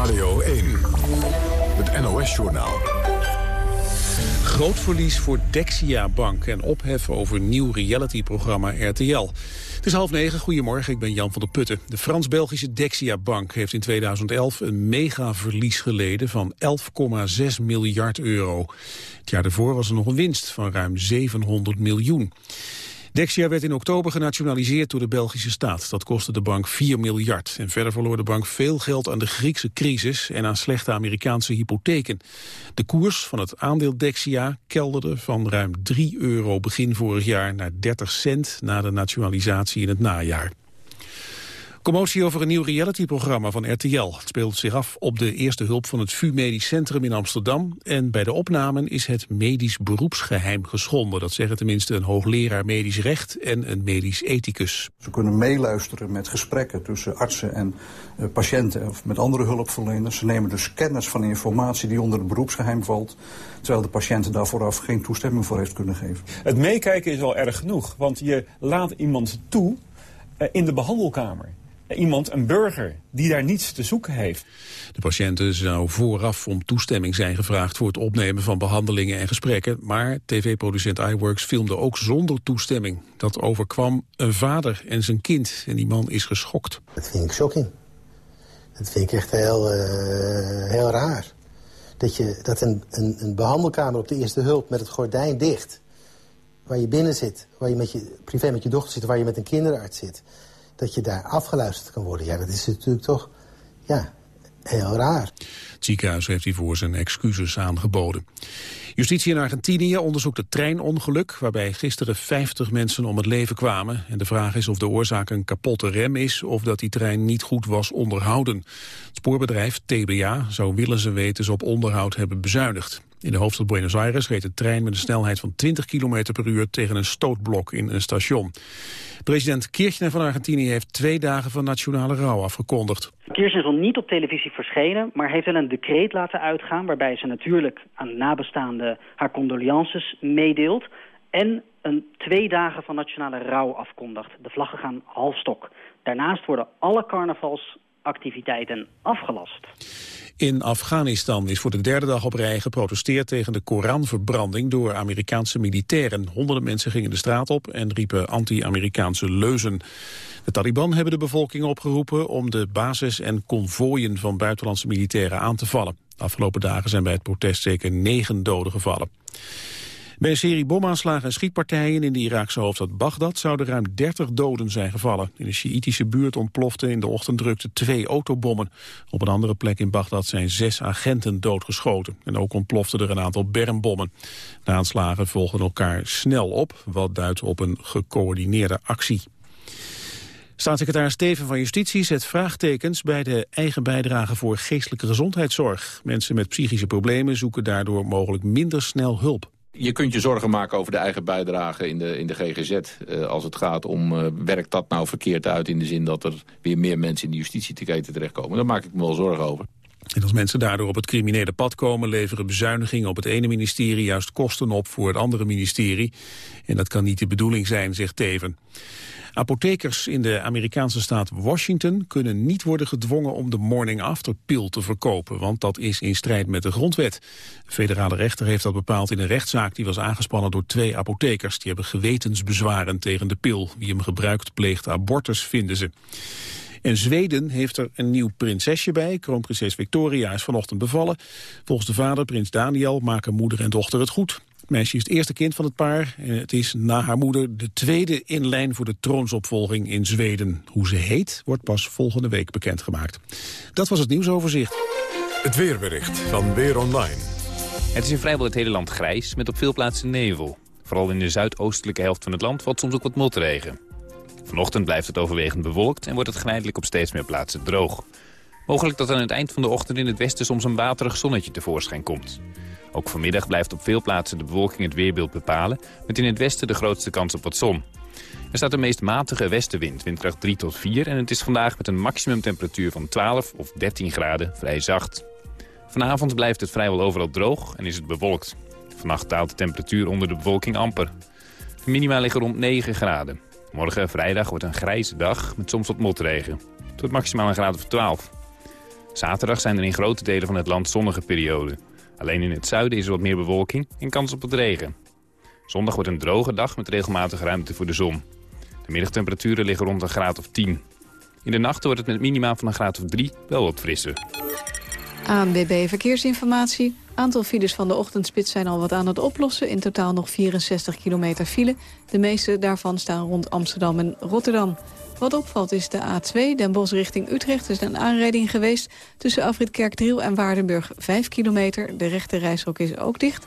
Radio 1, het NOS-journaal. Groot verlies voor Dexia Bank en ophef over nieuw realityprogramma RTL. Het is half negen, goedemorgen, ik ben Jan van der Putten. De Frans-Belgische Dexia Bank heeft in 2011 een megaverlies geleden van 11,6 miljard euro. Het jaar daarvoor was er nog een winst van ruim 700 miljoen. Dexia werd in oktober genationaliseerd door de Belgische staat. Dat kostte de bank 4 miljard. En verder verloor de bank veel geld aan de Griekse crisis en aan slechte Amerikaanse hypotheken. De koers van het aandeel Dexia kelderde van ruim 3 euro begin vorig jaar naar 30 cent na de nationalisatie in het najaar. Commotie over een nieuw realityprogramma van RTL. Het speelt zich af op de eerste hulp van het VU Medisch Centrum in Amsterdam. En bij de opnamen is het medisch beroepsgeheim geschonden. Dat zeggen tenminste een hoogleraar medisch recht en een medisch ethicus. Ze kunnen meeluisteren met gesprekken tussen artsen en uh, patiënten of met andere hulpverleners. Ze nemen dus kennis van informatie die onder het beroepsgeheim valt. Terwijl de patiënt daar vooraf geen toestemming voor heeft kunnen geven. Het meekijken is wel erg genoeg, want je laat iemand toe uh, in de behandelkamer iemand, een burger, die daar niets te zoeken heeft. De patiënten zou vooraf om toestemming zijn gevraagd voor het opnemen van behandelingen en gesprekken. Maar tv-producent iWorks filmde ook zonder toestemming. Dat overkwam een vader en zijn kind en die man is geschokt. Dat vind ik shocking. Dat vind ik echt heel, uh, heel raar. Dat, je, dat een, een, een behandelkamer op de eerste hulp met het gordijn dicht... waar je binnen zit, waar je met je, privé met je dochter zit... waar je met een kinderarts zit dat je daar afgeluisterd kan worden. Ja, dat is natuurlijk toch ja, heel raar. Het ziekenhuis heeft hiervoor zijn excuses aangeboden. Justitie in Argentinië onderzoekt het treinongeluk... waarbij gisteren 50 mensen om het leven kwamen. En de vraag is of de oorzaak een kapotte rem is... of dat die trein niet goed was onderhouden. Het spoorbedrijf TBA zou willen ze weten op onderhoud hebben bezuinigd. In de hoofdstad Buenos Aires reed de trein met een snelheid van 20 km per uur tegen een stootblok in een station. President Kirchner van Argentinië heeft twee dagen van nationale rouw afgekondigd. Kirchner is al niet op televisie verschenen, maar heeft wel een decreet laten uitgaan... waarbij ze natuurlijk aan nabestaanden haar condolences meedeelt... en een twee dagen van nationale rouw afkondigt. De vlaggen gaan halfstok. Daarnaast worden alle carnavalsactiviteiten afgelast. In Afghanistan is voor de derde dag op rij geprotesteerd tegen de Koranverbranding door Amerikaanse militairen. Honderden mensen gingen de straat op en riepen anti-Amerikaanse leuzen. De Taliban hebben de bevolking opgeroepen om de basis en konvooien van buitenlandse militairen aan te vallen. De afgelopen dagen zijn bij het protest zeker negen doden gevallen. Bij een serie bomaanslagen en schietpartijen in de Iraakse hoofdstad Bagdad zouden ruim 30 doden zijn gevallen. In de Sjiitische buurt ontplofte in de ochtenddrukte twee autobommen. Op een andere plek in Bagdad zijn zes agenten doodgeschoten. En ook ontploften er een aantal bermbommen. De aanslagen volgen elkaar snel op, wat duidt op een gecoördineerde actie. Staatssecretaris Steven van Justitie zet vraagtekens bij de eigen bijdrage voor geestelijke gezondheidszorg. Mensen met psychische problemen zoeken daardoor mogelijk minder snel hulp. Je kunt je zorgen maken over de eigen bijdrage in de, in de GGZ. Uh, als het gaat om, uh, werkt dat nou verkeerd uit in de zin dat er weer meer mensen in de justitieketen terechtkomen. Daar maak ik me wel zorgen over. En als mensen daardoor op het criminele pad komen... leveren bezuinigingen op het ene ministerie juist kosten op voor het andere ministerie. En dat kan niet de bedoeling zijn, zegt Teven. Apothekers in de Amerikaanse staat Washington kunnen niet worden gedwongen om de morning after pil te verkopen, want dat is in strijd met de grondwet. De federale rechter heeft dat bepaald in een rechtszaak die was aangespannen door twee apothekers. Die hebben gewetensbezwaren tegen de pil. Wie hem gebruikt pleegt abortus, vinden ze. En Zweden heeft er een nieuw prinsesje bij. Kroonprinses Victoria is vanochtend bevallen. Volgens de vader, prins Daniel, maken moeder en dochter het goed. Het meisje is het eerste kind van het paar. En het is na haar moeder de tweede in lijn voor de troonsopvolging in Zweden. Hoe ze heet, wordt pas volgende week bekendgemaakt. Dat was het nieuwsoverzicht. Het weerbericht van Weer Online. Het is in vrijwel het hele land grijs, met op veel plaatsen nevel. Vooral in de zuidoostelijke helft van het land valt soms ook wat motregen. Vanochtend blijft het overwegend bewolkt en wordt het geleidelijk op steeds meer plaatsen droog. Mogelijk dat aan het eind van de ochtend in het westen soms een waterig zonnetje tevoorschijn komt. Ook vanmiddag blijft op veel plaatsen de bewolking het weerbeeld bepalen... met in het westen de grootste kans op wat zon. Er staat een meest matige westenwind, windkracht 3 tot 4... en het is vandaag met een maximumtemperatuur van 12 of 13 graden vrij zacht. Vanavond blijft het vrijwel overal droog en is het bewolkt. Vannacht daalt de temperatuur onder de bewolking amper. De minima liggen rond 9 graden. Morgen, vrijdag, wordt een grijze dag met soms wat motregen. Tot maximaal een graad of 12. Zaterdag zijn er in grote delen van het land zonnige perioden. Alleen in het zuiden is er wat meer bewolking en kans op wat regen. Zondag wordt een droge dag met regelmatige ruimte voor de zon. De middagtemperaturen liggen rond een graad of 10. In de nachten wordt het met minimaal van een graad of 3 wel wat frisser. ANWB Verkeersinformatie. Aantal files van de ochtendspits zijn al wat aan het oplossen. In totaal nog 64 kilometer file. De meeste daarvan staan rond Amsterdam en Rotterdam. Wat opvalt is de A2, Den Bosch richting Utrecht. Is een aanrijding geweest tussen Afrit Kerkdriel en Waardenburg 5 kilometer. De rechte reishok is ook dicht.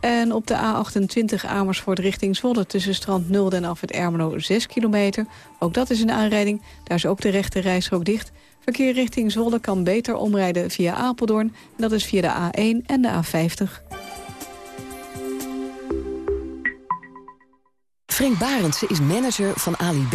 En op de A28 Amersfoort richting Zwolle tussen Strand Nulde en Afrit Ermelo 6 kilometer. Ook dat is een aanrijding. Daar is ook de rechte reishok dicht. Verkeer richting Zwolle kan beter omrijden via Apeldoorn. Dat is via de A1 en de A50. Frank Barendse is manager van Ali B.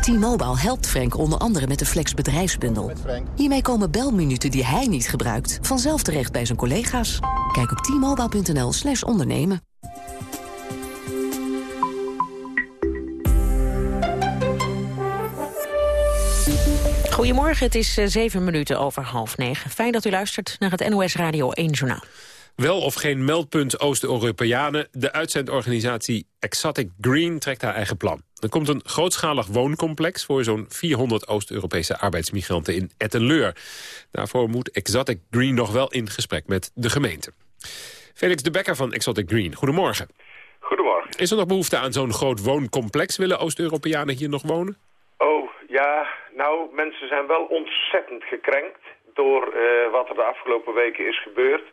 T-Mobile helpt Frank onder andere met de Flex bedrijfsbundel. Hiermee komen belminuten die hij niet gebruikt... vanzelf terecht bij zijn collega's. Kijk op t-mobile.nl slash ondernemen. Goedemorgen, het is eh, zeven minuten over half negen. Fijn dat u luistert naar het NOS Radio 1 Journaal. Wel of geen meldpunt Oost-Europeanen. De uitzendorganisatie Exotic Green trekt haar eigen plan. Er komt een grootschalig wooncomplex voor zo'n 400 Oost-Europese arbeidsmigranten in Ettenleur. Daarvoor moet Exotic Green nog wel in gesprek met de gemeente. Felix de Becker van Exotic Green, goedemorgen. Goedemorgen. Is er nog behoefte aan zo'n groot wooncomplex? Willen Oost-Europeanen hier nog wonen? Oh, ja, nou, mensen zijn wel ontzettend gekrenkt door uh, wat er de afgelopen weken is gebeurd.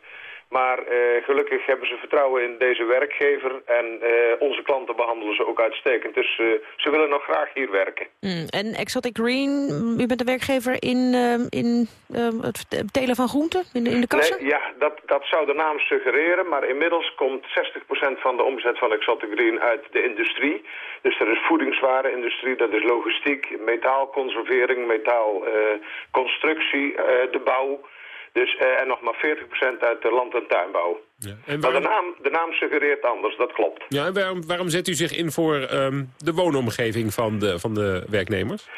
Maar uh, gelukkig hebben ze vertrouwen in deze werkgever en uh, onze klanten behandelen ze ook uitstekend. Dus uh, ze willen nog graag hier werken. Mm, en Exotic Green, u bent de werkgever in, in het telen van groenten, in de, in de kassen? Nee, ja, dat, dat zou de naam suggereren, maar inmiddels komt 60% van de omzet van Exotic Green uit de industrie. Dus dat is voedingswarenindustrie, dat is logistiek, metaalconservering, metaalconstructie, de bouw... Dus, uh, en nog maar 40% uit de land- en tuinbouw. Ja. En waarom... Maar de naam, de naam suggereert anders, dat klopt. Ja, en waarom, waarom zet u zich in voor um, de woonomgeving van de, van de werknemers?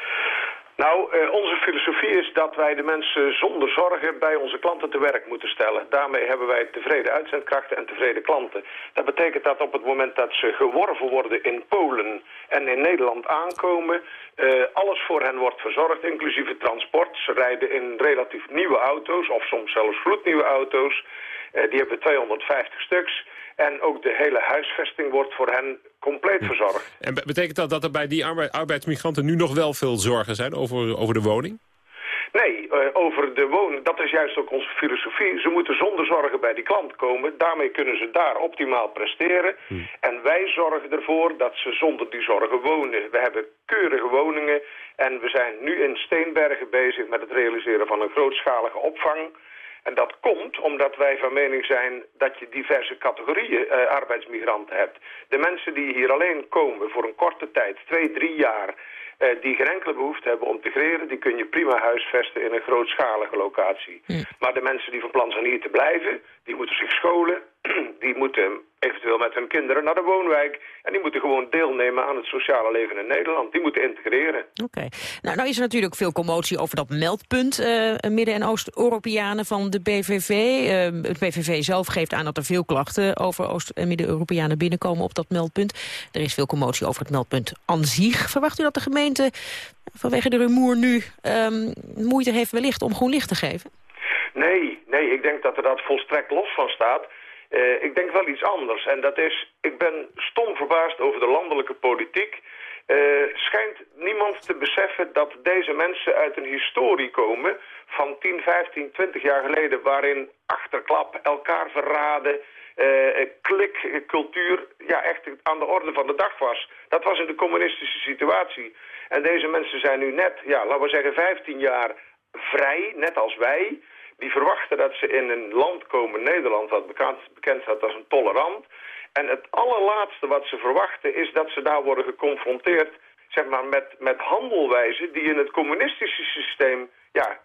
Nou, uh, onze filosofie is dat wij de mensen zonder zorgen bij onze klanten te werk moeten stellen. Daarmee hebben wij tevreden uitzendkrachten en tevreden klanten. Dat betekent dat op het moment dat ze geworven worden in Polen en in Nederland aankomen... Uh, alles voor hen wordt verzorgd, inclusief het transport. Ze rijden in relatief nieuwe auto's, of soms zelfs gloednieuwe auto's. Uh, die hebben 250 stuks. En ook de hele huisvesting wordt voor hen compleet verzorgd. En betekent dat dat er bij die arbeidsmigranten nu nog wel veel zorgen zijn over, over de woning? Nee, uh, over de woning, dat is juist ook onze filosofie. Ze moeten zonder zorgen bij die klant komen. Daarmee kunnen ze daar optimaal presteren. Hmm. En wij zorgen ervoor dat ze zonder die zorgen wonen. We hebben keurige woningen en we zijn nu in Steenbergen bezig met het realiseren van een grootschalige opvang... En dat komt omdat wij van mening zijn dat je diverse categorieën uh, arbeidsmigranten hebt. De mensen die hier alleen komen voor een korte tijd, twee, drie jaar... Uh, die geen enkele behoefte hebben om te greren... die kun je prima huisvesten in een grootschalige locatie. Maar de mensen die van plan zijn hier te blijven... die moeten zich scholen, (clears throat) die moeten eventueel met hun kinderen naar de woonwijk. En die moeten gewoon deelnemen aan het sociale leven in Nederland. Die moeten integreren. Oké. Nou, nou is er natuurlijk veel commotie over dat meldpunt... Uh, Midden- en Oost-Europeanen van de BVV. Uh, het BVV zelf geeft aan dat er veel klachten over Oost- en Midden-Europeanen binnenkomen op dat meldpunt. Er is veel commotie over het meldpunt aan zich. Verwacht u dat de gemeente vanwege de rumoer nu um, moeite heeft wellicht om groen licht te geven? Nee, nee, ik denk dat er dat volstrekt los van staat. Uh, ik denk wel iets anders. En dat is, ik ben stom verbaasd over de landelijke politiek. Uh, schijnt niemand te beseffen dat deze mensen uit een historie komen van 10, 15, 20 jaar geleden... waarin achterklap, elkaar verraden, uh, klikcultuur ja, echt aan de orde van de dag was. Dat was in de communistische situatie. En deze mensen zijn nu net, ja, laten we zeggen 15 jaar vrij, net als wij die verwachten dat ze in een land komen, Nederland, wat bekend, bekend staat als een tolerant. En het allerlaatste wat ze verwachten is dat ze daar worden geconfronteerd zeg maar, met, met handelwijze die in het communistische systeem ja,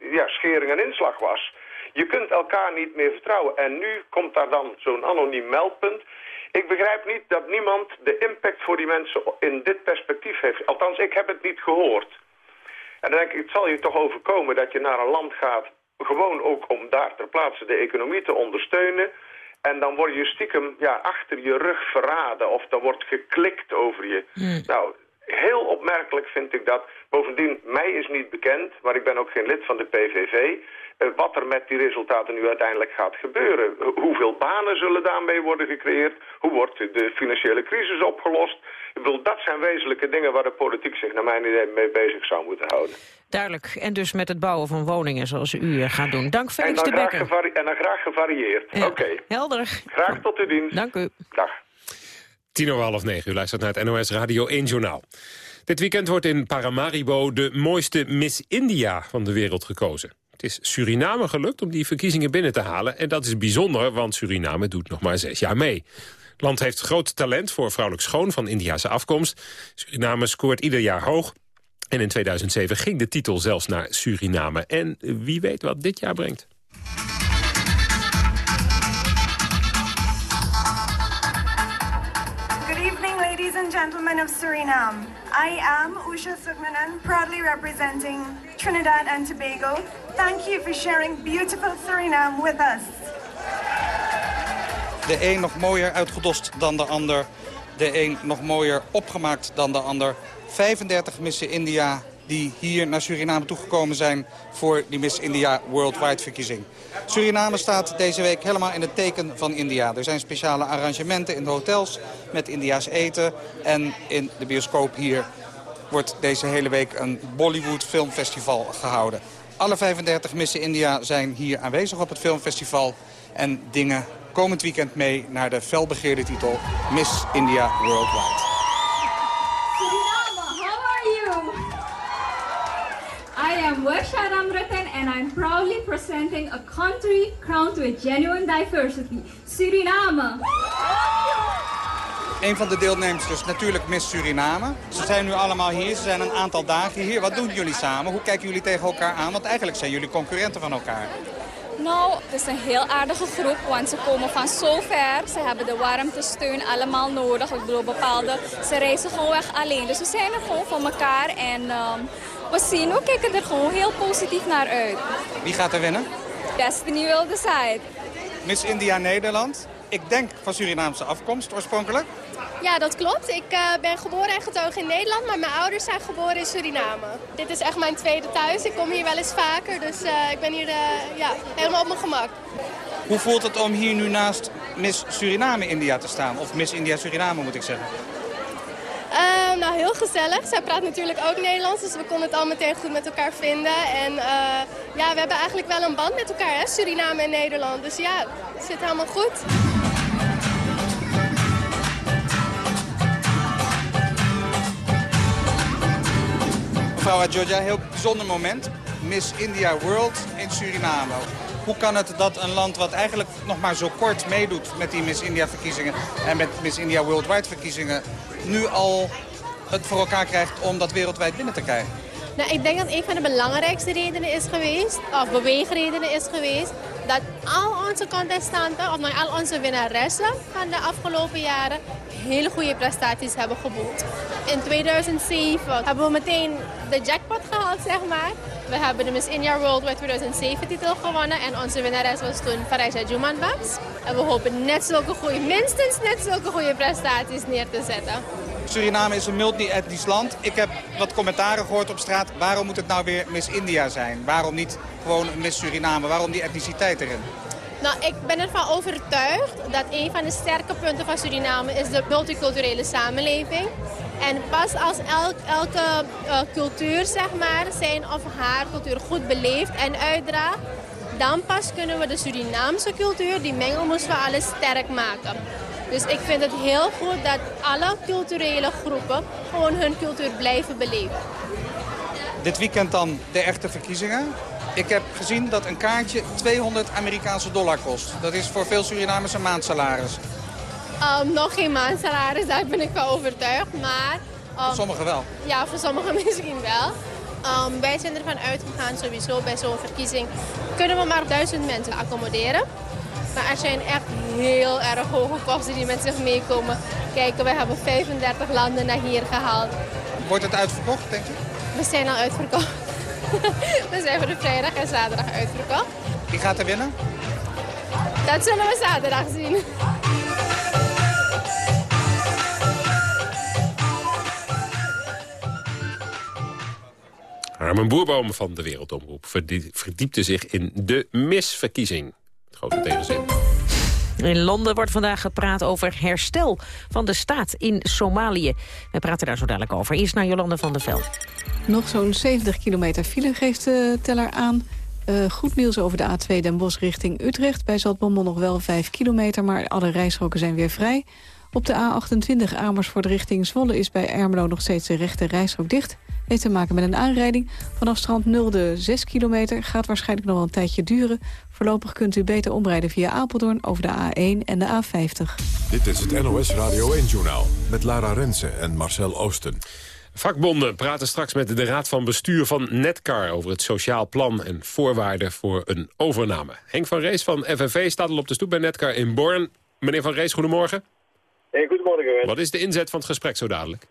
ja, schering en inslag was. Je kunt elkaar niet meer vertrouwen. En nu komt daar dan zo'n anoniem meldpunt. Ik begrijp niet dat niemand de impact voor die mensen in dit perspectief heeft. Althans, ik heb het niet gehoord. En dan denk ik, het zal je toch overkomen dat je naar een land gaat gewoon ook om daar ter plaatse de economie te ondersteunen. En dan word je stiekem ja, achter je rug verraden of er wordt geklikt over je. Hmm. Nou, heel opmerkelijk vind ik dat. Bovendien, mij is niet bekend, maar ik ben ook geen lid van de PVV... Eh, wat er met die resultaten nu uiteindelijk gaat gebeuren. Hoeveel banen zullen daarmee worden gecreëerd? Hoe wordt de financiële crisis opgelost? Ik bedoel, dat zijn wezenlijke dingen waar de politiek zich naar mijn idee mee bezig zou moeten houden. Duidelijk. En dus met het bouwen van woningen zoals u eh, gaat doen. Dank Felix de Bekker. En dan graag gevarieerd. Oké. Helder. Graag tot uw dienst. Dank u. Dag. Tien over half negen. U luistert naar het NOS Radio 1 Journaal. Dit weekend wordt in Paramaribo de mooiste Miss India van de wereld gekozen. Het is Suriname gelukt om die verkiezingen binnen te halen. En dat is bijzonder, want Suriname doet nog maar zes jaar mee. Het land heeft groot talent voor vrouwelijk schoon van Indiase afkomst. Suriname scoort ieder jaar hoog. En in 2007 ging de titel zelfs naar Suriname. En wie weet wat dit jaar brengt. Gentlemen of Suriname. I am Usha Sukmanan, proudly representing Trinidad and Tobago. Thank you for sharing beautiful Suriname with us. De een nog mooier uitgedost dan de ander. De een nog mooier opgemaakt dan de ander. 35 missen India die hier naar Suriname toegekomen zijn voor die Miss India Worldwide verkiezing. Suriname staat deze week helemaal in het teken van India. Er zijn speciale arrangementen in de hotels met India's eten. En in de bioscoop hier wordt deze hele week een Bollywood filmfestival gehouden. Alle 35 missen India zijn hier aanwezig op het filmfestival. En dingen komend weekend mee naar de felbegeerde titel Miss India Worldwide. Suriname, how are you? I am Warsha Ramratan and I'm proudly presenting a country crowned with genuine diversity, Suriname. Een van de deelnemers is natuurlijk Miss Suriname. Ze zijn nu allemaal hier, ze zijn een aantal dagen hier. Wat doen jullie samen? Hoe kijken jullie tegen elkaar aan? Want eigenlijk zijn jullie concurrenten van elkaar. Nou, het is een heel aardige groep, want ze komen van zo ver. Ze hebben de warmtesteun allemaal nodig. Ik bedoel, bepaalde, ze reizen gewoon weg alleen. Dus we zijn er gewoon van elkaar en um, we zien, we kijken er gewoon heel positief naar uit. Wie gaat er winnen? Destiny will decide. Miss India Nederland. Ik denk van Surinaamse afkomst oorspronkelijk. Ja, dat klopt. Ik uh, ben geboren en getogen in Nederland, maar mijn ouders zijn geboren in Suriname. Dit is echt mijn tweede thuis. Ik kom hier wel eens vaker, dus uh, ik ben hier uh, ja, helemaal op mijn gemak. Hoe voelt het om hier nu naast Miss Suriname India te staan? Of Miss India Suriname moet ik zeggen. Nou, heel gezellig. Zij praat natuurlijk ook Nederlands, dus we konden het al meteen goed met elkaar vinden. En uh, ja, we hebben eigenlijk wel een band met elkaar, hè? Suriname en Nederland. Dus ja, het zit helemaal goed. Mevrouw Adjoja, heel bijzonder moment. Miss India World in Suriname. Hoe kan het dat een land wat eigenlijk nog maar zo kort meedoet met die Miss India verkiezingen en met Miss India Worldwide verkiezingen, nu al het voor elkaar krijgt om dat wereldwijd binnen te krijgen? Nou, ik denk dat een van de belangrijkste redenen is geweest, of beweegredenen is geweest, dat al onze contestanten, of nou, al onze winnaressen van de afgelopen jaren, hele goede prestaties hebben geboekt. In 2007 hebben we meteen de jackpot gehaald, zeg maar. We hebben de Miss India Worldwide 2007 titel gewonnen en onze winnares was toen Farija Jumanbaks. En we hopen net zulke goede, minstens net zulke goede prestaties neer te zetten. Suriname is een multi-etnisch land. Ik heb wat commentaren gehoord op straat. Waarom moet het nou weer Miss India zijn? Waarom niet gewoon Miss Suriname? Waarom die etniciteit erin? Nou, ik ben ervan overtuigd dat een van de sterke punten van Suriname is de multiculturele samenleving. En pas als elk, elke uh, cultuur, zeg maar, zijn of haar cultuur goed beleeft en uitdraagt, dan pas kunnen we de Surinaamse cultuur, die mengelmoes van alles, sterk maken. Dus ik vind het heel goed dat alle culturele groepen gewoon hun cultuur blijven beleven. Dit weekend dan de echte verkiezingen. Ik heb gezien dat een kaartje 200 Amerikaanse dollar kost. Dat is voor veel Surinamers een maandsalaris. Um, nog geen maandsalaris, daar ben ik van overtuigd. Maar, um, voor sommigen wel? Ja, voor sommigen (laughs) misschien wel. Um, wij zijn ervan uitgegaan sowieso bij zo'n verkiezing kunnen we maar duizend mensen accommoderen. Maar er zijn echt heel erg hoge kosten die met zich meekomen. Kijk, we hebben 35 landen naar hier gehaald. Wordt het uitverkocht, denk je? We zijn al uitverkocht. (laughs) we zijn voor de vrijdag en zaterdag uitverkocht. Wie gaat er winnen? Dat zullen we zaterdag zien. Armen Boerboom van de Wereldomroep verdiepte zich in de misverkiezing. Grote tegenzin. In Londen wordt vandaag gepraat over herstel van de staat in Somalië. We praten daar zo dadelijk over. Eerst naar Jolande van der Veld. Nog zo'n 70 kilometer file geeft de teller aan. Uh, goed nieuws over de A2 Den Bosch richting Utrecht. Bij Zaltbommel nog wel 5 kilometer, maar alle rijstroken zijn weer vrij. Op de A28 Amersfoort richting Zwolle is bij Ermelo nog steeds de rechte rijstrook dicht. Heeft te maken met een aanrijding. Vanaf strand 0 de 6 kilometer gaat waarschijnlijk nog wel een tijdje duren. Voorlopig kunt u beter omrijden via Apeldoorn over de A1 en de A50. Dit is het NOS Radio 1-journaal met Lara Rensen en Marcel Oosten. Vakbonden praten straks met de Raad van Bestuur van Netcar... over het sociaal plan en voorwaarden voor een overname. Henk van Rees van FNV staat al op de stoep bij Netcar in Born. Meneer van Rees, goedemorgen. Hey, goedemorgen. Wat is de inzet van het gesprek zo dadelijk?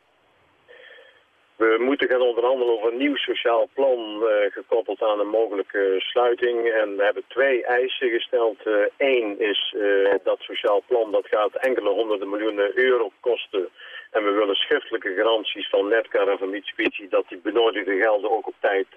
We moeten gaan onderhandelen over een nieuw sociaal plan uh, gekoppeld aan een mogelijke sluiting. En we hebben twee eisen gesteld. Eén uh, is uh, dat sociaal plan dat gaat enkele honderden miljoenen euro kosten. En we willen schriftelijke garanties van Netcar en van Mitsubishi dat die benodigde gelden ook op tijd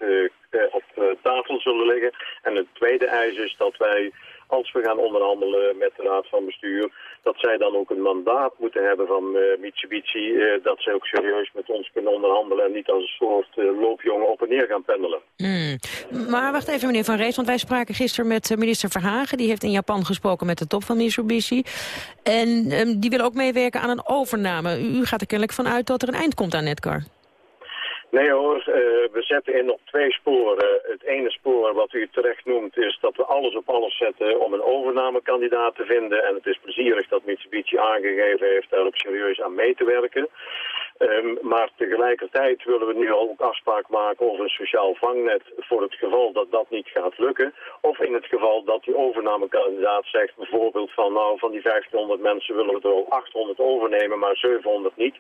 op tafel zullen liggen. En het tweede eis is dat wij als we gaan onderhandelen met de Raad van Bestuur, dat zij dan ook een mandaat moeten hebben van uh, Mitsubishi, dat zij ook serieus met ons kunnen onderhandelen en niet als een soort uh, loopjongen op en neer gaan pendelen. Mm. Maar wacht even meneer Van Rees, want wij spraken gisteren met minister Verhagen, die heeft in Japan gesproken met de top van Mitsubishi. En um, die wil ook meewerken aan een overname. U, u gaat er kennelijk van uit dat er een eind komt aan Netcar. Nee hoor, uh, we zetten in op twee sporen. Het ene spoor wat u terecht noemt is dat we alles op alles zetten om een overnamekandidaat te vinden. En het is plezierig dat Mitsubishi aangegeven heeft daar ook serieus aan mee te werken. Um, maar tegelijkertijd willen we nu ook afspraak maken over een sociaal vangnet voor het geval dat dat niet gaat lukken. Of in het geval dat die overnamekandidaat zegt bijvoorbeeld van nou van die 1500 mensen willen we er al 800 overnemen, maar 700 niet.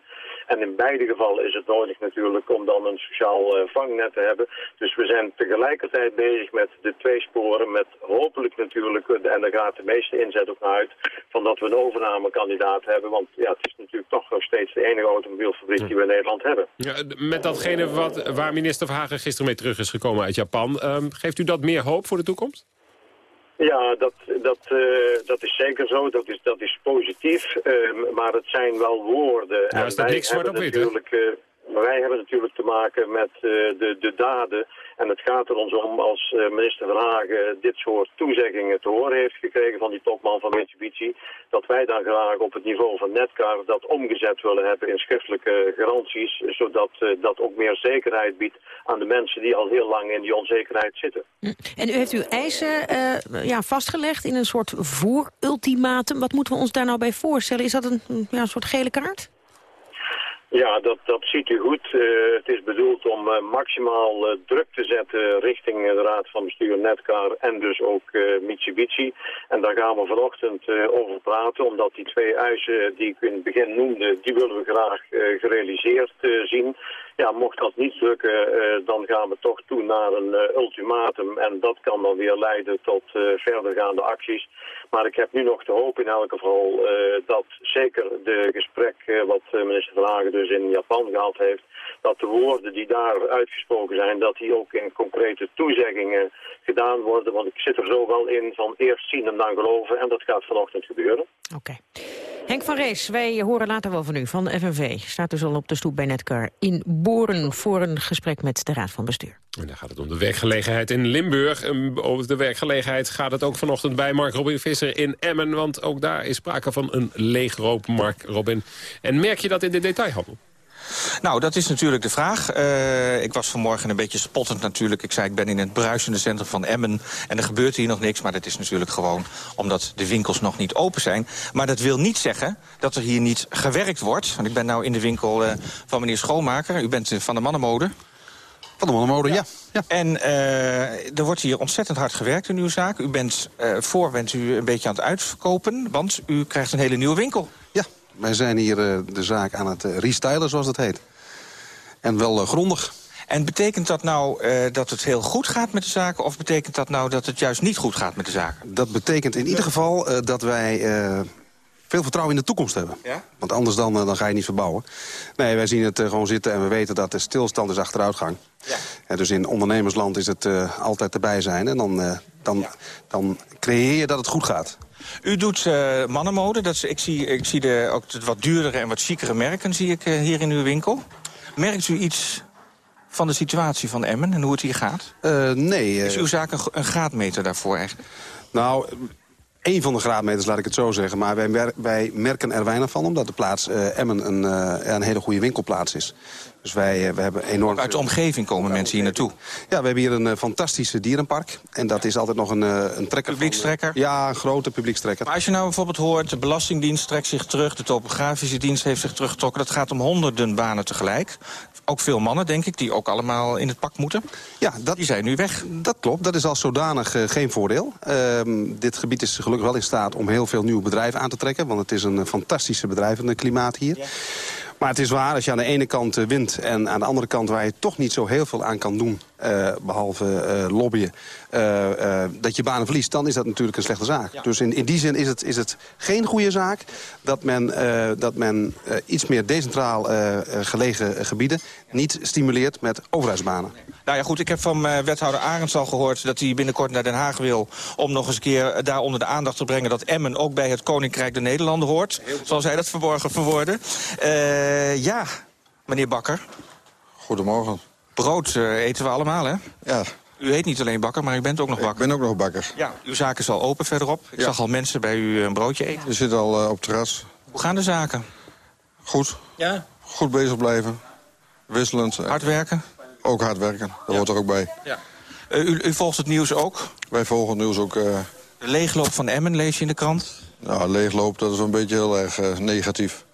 En in beide gevallen is het nodig natuurlijk om dan een sociaal uh, vangnet te hebben. Dus we zijn tegelijkertijd bezig met de twee sporen, met hopelijk natuurlijk, en daar gaat de meeste inzet ook uit, van dat we een overnamekandidaat hebben. Want ja, het is natuurlijk toch nog steeds de enige die we in Nederland hebben. Ja, met datgene wat, waar minister Verhagen gisteren mee terug is gekomen uit Japan, um, geeft u dat meer hoop voor de toekomst? Ja, dat, dat, uh, dat is zeker zo. Dat is, dat is positief. Uh, maar het zijn wel woorden. Ja, is dat niks zwart op wit, wij hebben natuurlijk te maken met de, de daden. En het gaat er ons om als minister Verhagen dit soort toezeggingen te horen heeft gekregen van die topman van Mitsubishi. Dat wij dan graag op het niveau van Netcar dat omgezet willen hebben in schriftelijke garanties. Zodat dat ook meer zekerheid biedt aan de mensen die al heel lang in die onzekerheid zitten. En u heeft uw eisen ja, vastgelegd in een soort voorultimatum. Wat moeten we ons daar nou bij voorstellen? Is dat een, ja, een soort gele kaart? Ja, dat, dat ziet u goed. Uh, het is bedoeld om uh, maximaal uh, druk te zetten richting de Raad van Bestuur Netcar en dus ook Mitsubishi. En daar gaan we vanochtend over praten, omdat die twee eisen die ik in het begin noemde, die willen we graag gerealiseerd zien. Ja, mocht dat niet lukken, dan gaan we toch toe naar een ultimatum. En dat kan dan weer leiden tot verdergaande acties. Maar ik heb nu nog de hoop in elk geval dat zeker de gesprek wat minister Van Hagen dus in Japan gehad heeft, dat de woorden die daar uitgesproken zijn, dat die ook in concrete toezeggingen gedaan worden. Want ik zit er zo wel in van eerst zien en dan geloven en dat gaat vanochtend gebeuren. Oké. Henk van Rees, wij horen later wel van u, van de FNV. Staat dus al op de stoep bij Netcar in Boren voor een gesprek met de Raad van Bestuur. En dan gaat het om de werkgelegenheid in Limburg. over de werkgelegenheid gaat het ook vanochtend bij Mark Robin Visser in Emmen. Want ook daar is sprake van een leegroop, Mark Robin. En merk je dat in de detailhandel? Nou, dat is natuurlijk de vraag. Uh, ik was vanmorgen een beetje spottend natuurlijk. Ik zei, ik ben in het bruisende centrum van Emmen... en er gebeurt hier nog niks, maar dat is natuurlijk gewoon... omdat de winkels nog niet open zijn. Maar dat wil niet zeggen dat er hier niet gewerkt wordt. Want ik ben nou in de winkel uh, van meneer Schoonmaker. U bent uh, van de mannenmode. Van de mannenmode, ja. ja. En er wordt hier ontzettend hard gewerkt in uw zaak. U bent voor bent u een beetje aan het uitverkopen, want u krijgt een hele nieuwe winkel. Wij zijn hier uh, de zaak aan het uh, restylen, zoals dat heet. En wel uh, grondig. En betekent dat nou dat het heel goed gaat met de zaken... of betekent dat nou dat het juist niet goed gaat met de zaken? Dat betekent in ieder geval dat wij veel vertrouwen in de toekomst hebben. Ja? Want anders dan, dan ga je niet verbouwen. Nee, wij zien het gewoon zitten en we weten dat de stilstand is achteruitgang. Ja. En dus in ondernemersland is het altijd erbij zijn. En dan, dan, dan creëer je dat het goed gaat. U doet uh, mannenmode. Dat is, ik zie, ik zie de, ook de wat duurdere en wat chicere merken zie ik, uh, hier in uw winkel. Merkt u iets van de situatie van Emmen en hoe het hier gaat? Uh, nee. Is uw zaak een, een graadmeter daarvoor echt? Nou, één van de graadmeters, laat ik het zo zeggen. Maar wij, wij merken er weinig van, omdat de plaats uh, Emmen een, uh, een hele goede winkelplaats is. Dus wij, uh, we hebben enorm... Uit de omgeving komen mensen hier naartoe? Ja, we hebben hier een fantastische dierenpark. En dat is altijd nog een, een trekker. Publiekstrekker? Van, ja, een grote publiekstrekker. Maar als je nou bijvoorbeeld hoort, de Belastingdienst trekt zich terug... de topografische dienst heeft zich teruggetrokken. Dat gaat om honderden banen tegelijk ook veel mannen, denk ik, die ook allemaal in het pak moeten. Ja, dat, die zijn nu weg. Dat klopt, dat is als zodanig uh, geen voordeel. Uh, dit gebied is gelukkig wel in staat om heel veel nieuwe bedrijven aan te trekken... want het is een fantastische bedrijvenklimaat hier. Ja. Maar het is waar, als je aan de ene kant uh, wint... en aan de andere kant waar je toch niet zo heel veel aan kan doen... Uh, behalve uh, lobbyen, dat je banen verliest... dan is dat natuurlijk een slechte zaak. Ja. Dus in, in die zin is het, is het geen goede zaak... dat men, dat men iets meer decentraal gelegen gebieden... niet stimuleert met overheidsbanen. Nou ja, goed, ik heb van wethouder Arends al gehoord... dat hij binnenkort naar Den Haag wil... om nog eens een keer daar onder de aandacht te brengen... dat Emmen ook bij het Koninkrijk der Nederlanden hoort. Zoals hij dat verborgen verwoorden. Uh, ja, meneer Bakker. Goedemorgen. Brood uh, eten we allemaal, hè? Ja. U heet niet alleen bakker, maar u bent ook nog bakker. Ik ben ook nog bakker. Ja, uw zaak is al open verderop. Ik ja. zag al mensen bij u een broodje eten. Je zit al uh, op het terras. Hoe gaan de zaken? Goed. Ja? Goed bezig blijven. Wisselend. Hard werken? Ook hard werken. Dat ja. hoort er ook bij. Ja. Uh, u, u, volgt het nieuws ook? Wij volgen het nieuws ook. Uh... De leegloop van Emmen lees je in de krant? Nou, leegloop, dat is een beetje heel erg negatief.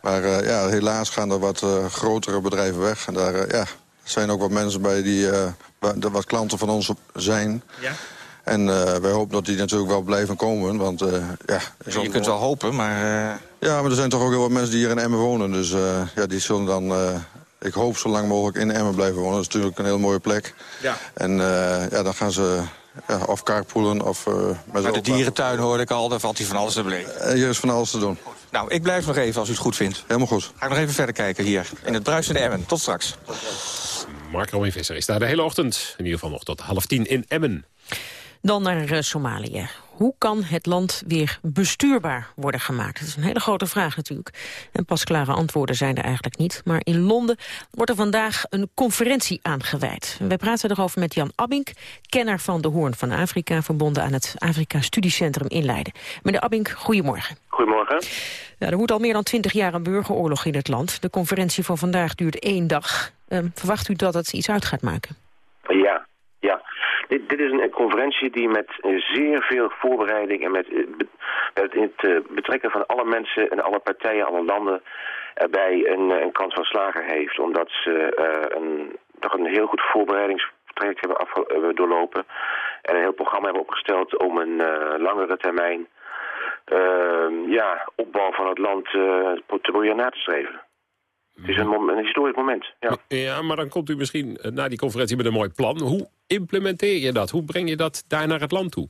Maar uh, ja, helaas gaan er wat uh, grotere bedrijven weg. En daar uh, ja, zijn ook wat mensen bij die wat klanten van ons zijn. Ja. En wij hopen dat die natuurlijk wel blijven komen. Want, ja, je kunt wel hopen, maar... Ja, maar er zijn toch ook heel wat mensen die hier in Emmen wonen. Dus ja, die zullen dan... ik hoop zo lang mogelijk in Emmen blijven wonen. Dat is natuurlijk een heel mooie plek. Ja. En ja, dan gaan ze ja, of carpoolen of... Uh, met maar de dierentuin hoorde ik al, daar valt hij van alles te beleven. Uh, hier is van alles te doen. Nou, ik blijf nog even als u het goed vindt. Helemaal goed. Ga ik nog even verder kijken hier, in het bruisende Emmen. Tot straks. Mark Robin Visser is daar de hele ochtend. In ieder geval nog tot half tien in Emmen. Dan naar uh, Somalië. Hoe kan het land weer bestuurbaar worden gemaakt? Dat is een hele grote vraag natuurlijk. En pasklare antwoorden zijn er eigenlijk niet. Maar in Londen wordt er vandaag een conferentie aangeweid. Wij praten erover met Jan Abink, kenner van de Hoorn van Afrika... verbonden aan het Afrika Studiecentrum in Leiden. Meneer Abink, goedemorgen. Goedemorgen. Ja, er woedt al meer dan twintig jaar een burgeroorlog in het land. De conferentie van vandaag duurt één dag. Uh, verwacht u dat het iets uit gaat maken? Dit, dit, is een conferentie die met zeer veel voorbereiding en met, met het betrekken van alle mensen en alle partijen, alle landen erbij een, een kans van slager heeft. Omdat ze eh, een, toch een heel goed voorbereidingstraject hebben, doorlopen. En een heel programma hebben opgesteld om een eh, langere termijn eh, ja, opbouw van het land eh, te proberen na te streven. Het is een, een historisch moment. Ja. Ja, maar dan komt u misschien eh, na die conferentie met een mooi plan. Hoe implementeer je dat? Hoe breng je dat daar naar het land toe?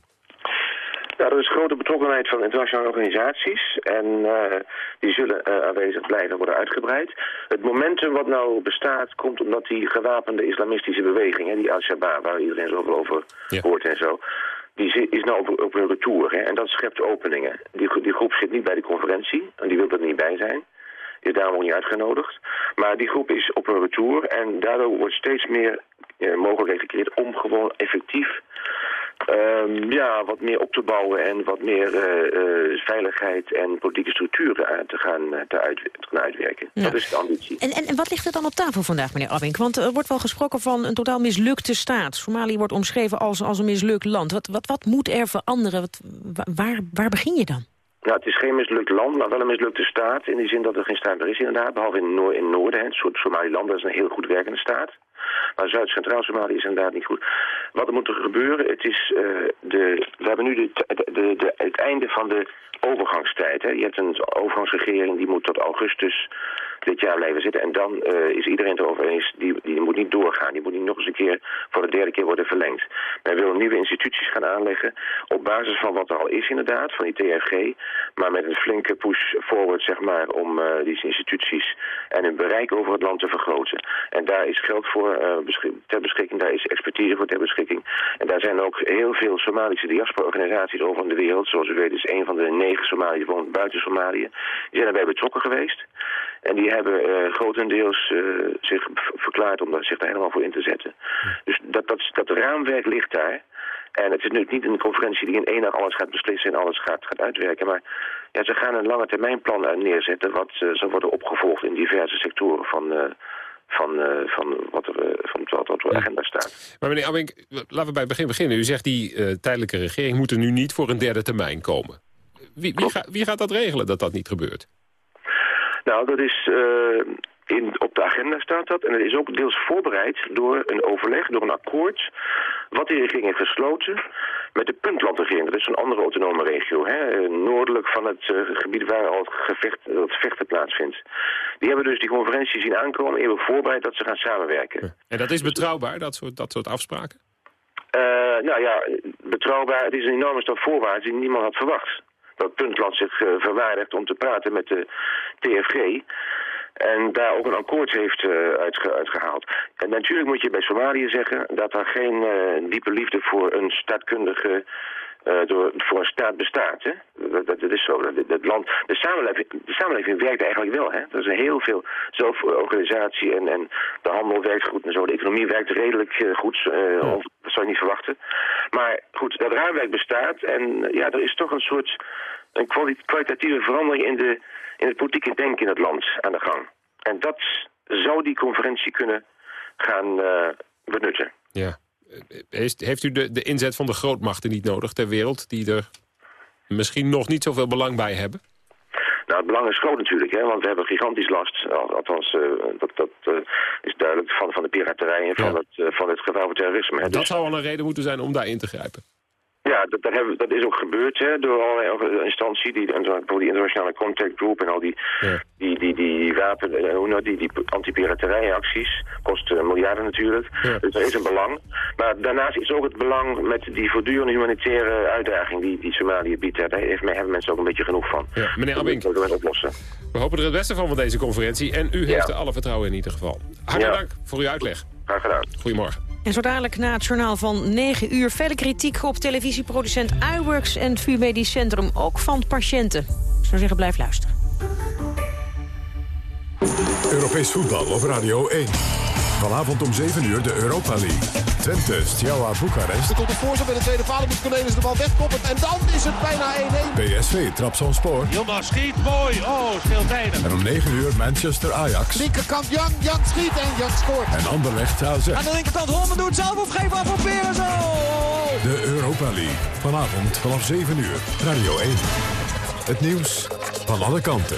Nou, er is grote betrokkenheid van internationale organisaties en eh, die zullen eh, aanwezig blijven worden uitgebreid. Het momentum wat nou bestaat komt omdat die gewapende islamistische beweging, hè, die Al-Shabaab, waar iedereen zoveel over hoort en zo, die is nou op, op een retour hè, en dat schept openingen. Die, die groep zit niet bij de conferentie en die wil er niet bij zijn. Is daarom ook niet uitgenodigd. Maar die groep is op een retour en daardoor wordt steeds meer eh, mogelijkheid gecreëerd om gewoon effectief Ehm, ja, wat meer op te bouwen en wat meer eh, eh, veiligheid en politieke structuren aan te gaan, te, uit, te gaan uitwerken. Ja. Dat is de ambitie. En, en, en wat ligt er dan op tafel vandaag, meneer Abink? Want er wordt wel gesproken van een totaal mislukte staat. Somalië wordt omschreven als, als een mislukt land. Wat, wat, wat moet er veranderen? Wat, wa- waar, waar begin je dan? Nou, het is geen mislukt land, maar wel een mislukte staat. In die zin dat er geen staat meer is inderdaad. Behalve in, Noor in het noorden, hè, het soort Somaliland, dat is een heel goed werkende staat. Maar Zuid-Centraal Somalië is inderdaad niet goed. Wat er moet er gebeuren, het is eh, de, we hebben nu de, de, de- het einde van de overgangstijd. Hè. Je hebt een overgangsregering die moet tot augustus dit jaar blijven zitten. En dan eh, is iedereen erover eens, die, die moet niet doorgaan. Die moet niet nog eens een keer voor de derde keer worden verlengd. Men wil nieuwe instituties gaan aanleggen op basis van wat er al is inderdaad, van die TRG. Maar met een flinke push forward, zeg maar, om eh, die instituties en hun bereik over het land te vergroten. En daar is geld voor eh, ter beschikking, daar is expertise voor ter beschikking. En daar zijn ook heel veel Somalische diaspora-organisaties over in de wereld. Zoals u weet is een van de negen Somaliërs woont buiten Somalië. Die zijn erbij betrokken geweest. En die hebben eh, grotendeels eh, zich verklaard om daar- zich daar helemaal voor in te zetten. Dus dat, dat, dat raamwerk ligt daar. En het is nu niet een conferentie die in één dag alles gaat beslissen en alles gaat, gaat uitwerken. Maar ja, ze gaan een lange termijnplan eh, neerzetten wat zal worden opgevolgd in diverse sectoren van, van, van wat er van wat op de agenda staat. Maar meneer Abink, laten we bij het begin beginnen. U zegt die tijdelijke regering moet er nu niet voor een derde termijn komen. Wie, wie, ga- wie gaat dat regelen dat dat niet gebeurt? Nou, dat is eh, in, op de agenda staat dat. En het is ook deels voorbereid door een overleg, door een akkoord... wat die regering heeft gesloten met de puntlandregering. Dat is een andere autonome regio, hè, eh, noordelijk van het eh, gebied waar al het, gevecht, het vechten plaatsvindt. Die hebben dus die conferentie zien aankomen... en hebben voorbereid dat ze gaan samenwerken. En dat is betrouwbaar, dat soort, dat soort afspraken? Nou ja, betrouwbaar. Het is een enorme stap voorwaarts die niemand had verwacht. Puntland zich eh, verwaardigt om te praten met de TFG. En daar ook een akkoord heeft eh, uitge- uitgehaald. En natuurlijk moet je bij Somalië zeggen dat er geen eh, diepe liefde voor een staatkundige... eh, door, voor een staat bestaat. Hè? Dat, dat, dat is zo. Dat, dat land, de, samenleving, de samenleving werkt eigenlijk wel. Hè? Er is heel veel zelforganisatie en, en de handel werkt goed en zo. De economie werkt redelijk eh, goed. eh, of- dat zou je niet verwachten. Maar goed, dat raamwerk bestaat. En ja, er is toch een soort een kwali- kwalitatieve verandering in, de, in het politieke denken in het land aan de gang. En dat zou die conferentie kunnen gaan benutten. Ja. Heeft, heeft u de, de inzet van de grootmachten niet nodig ter wereld... die er misschien nog niet zoveel belang bij hebben? Nou, het belang is groot natuurlijk, hè, want we hebben gigantisch last. Al- Althans, eh, dat, dat eh, is duidelijk van, van de piraterij en van, het, eh, van het gevaar voor terrorisme. Hè. Dat Dus- zou al een reden moeten zijn om daar in te grijpen. Ja, dat, dat, hebben, dat is ook gebeurd hè, door allerlei instanties, die, bijvoorbeeld die internationale contact group en al die, die, die, die wapen, eh, hoe nou, die, die anti-piraterijacties, kost miljarden natuurlijk. Dus er is een belang. Maar daarnaast is ook het belang met die voortdurende humanitaire uitdaging die, die Somalië biedt. hè. Daar hebben mensen ook een beetje genoeg van. Ja, meneer Abink. Dat we oplossen. We hopen er het beste van van deze conferentie. En u heeft er alle vertrouwen in ieder geval. Hartelijk dank voor uw uitleg. Graag gedaan. Goedemorgen. En zo dadelijk na het journaal van 9 uur... verder kritiek op televisieproducent iWorks en het VU Medisch Centrum. Ook van patiënten. Ik zou zeggen, blijf luisteren. Europees voetbal op Radio 1. Vanavond om 7 uur de Europa League. Twente, Steaua Boekarest. Er komt een voorzet bij de tweede paal. Moet Cornelis de bal wegkoppen. En dan is het bijna 1-1. PSV, Trabzonspor. Yilmaz schiet mooi. Oh, speeltijden. En om 9 uur Manchester Ajax. Linkerkant Jan. Jan schiet en Jan scoort. En Anderlecht AZ. Aan de linkerkant Holmen doet zelf of geef af voor Peren zo. De Europa League. Vanavond vanaf 7 uur. Radio 1. Het nieuws van alle kanten.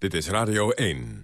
Dit is Radio 1.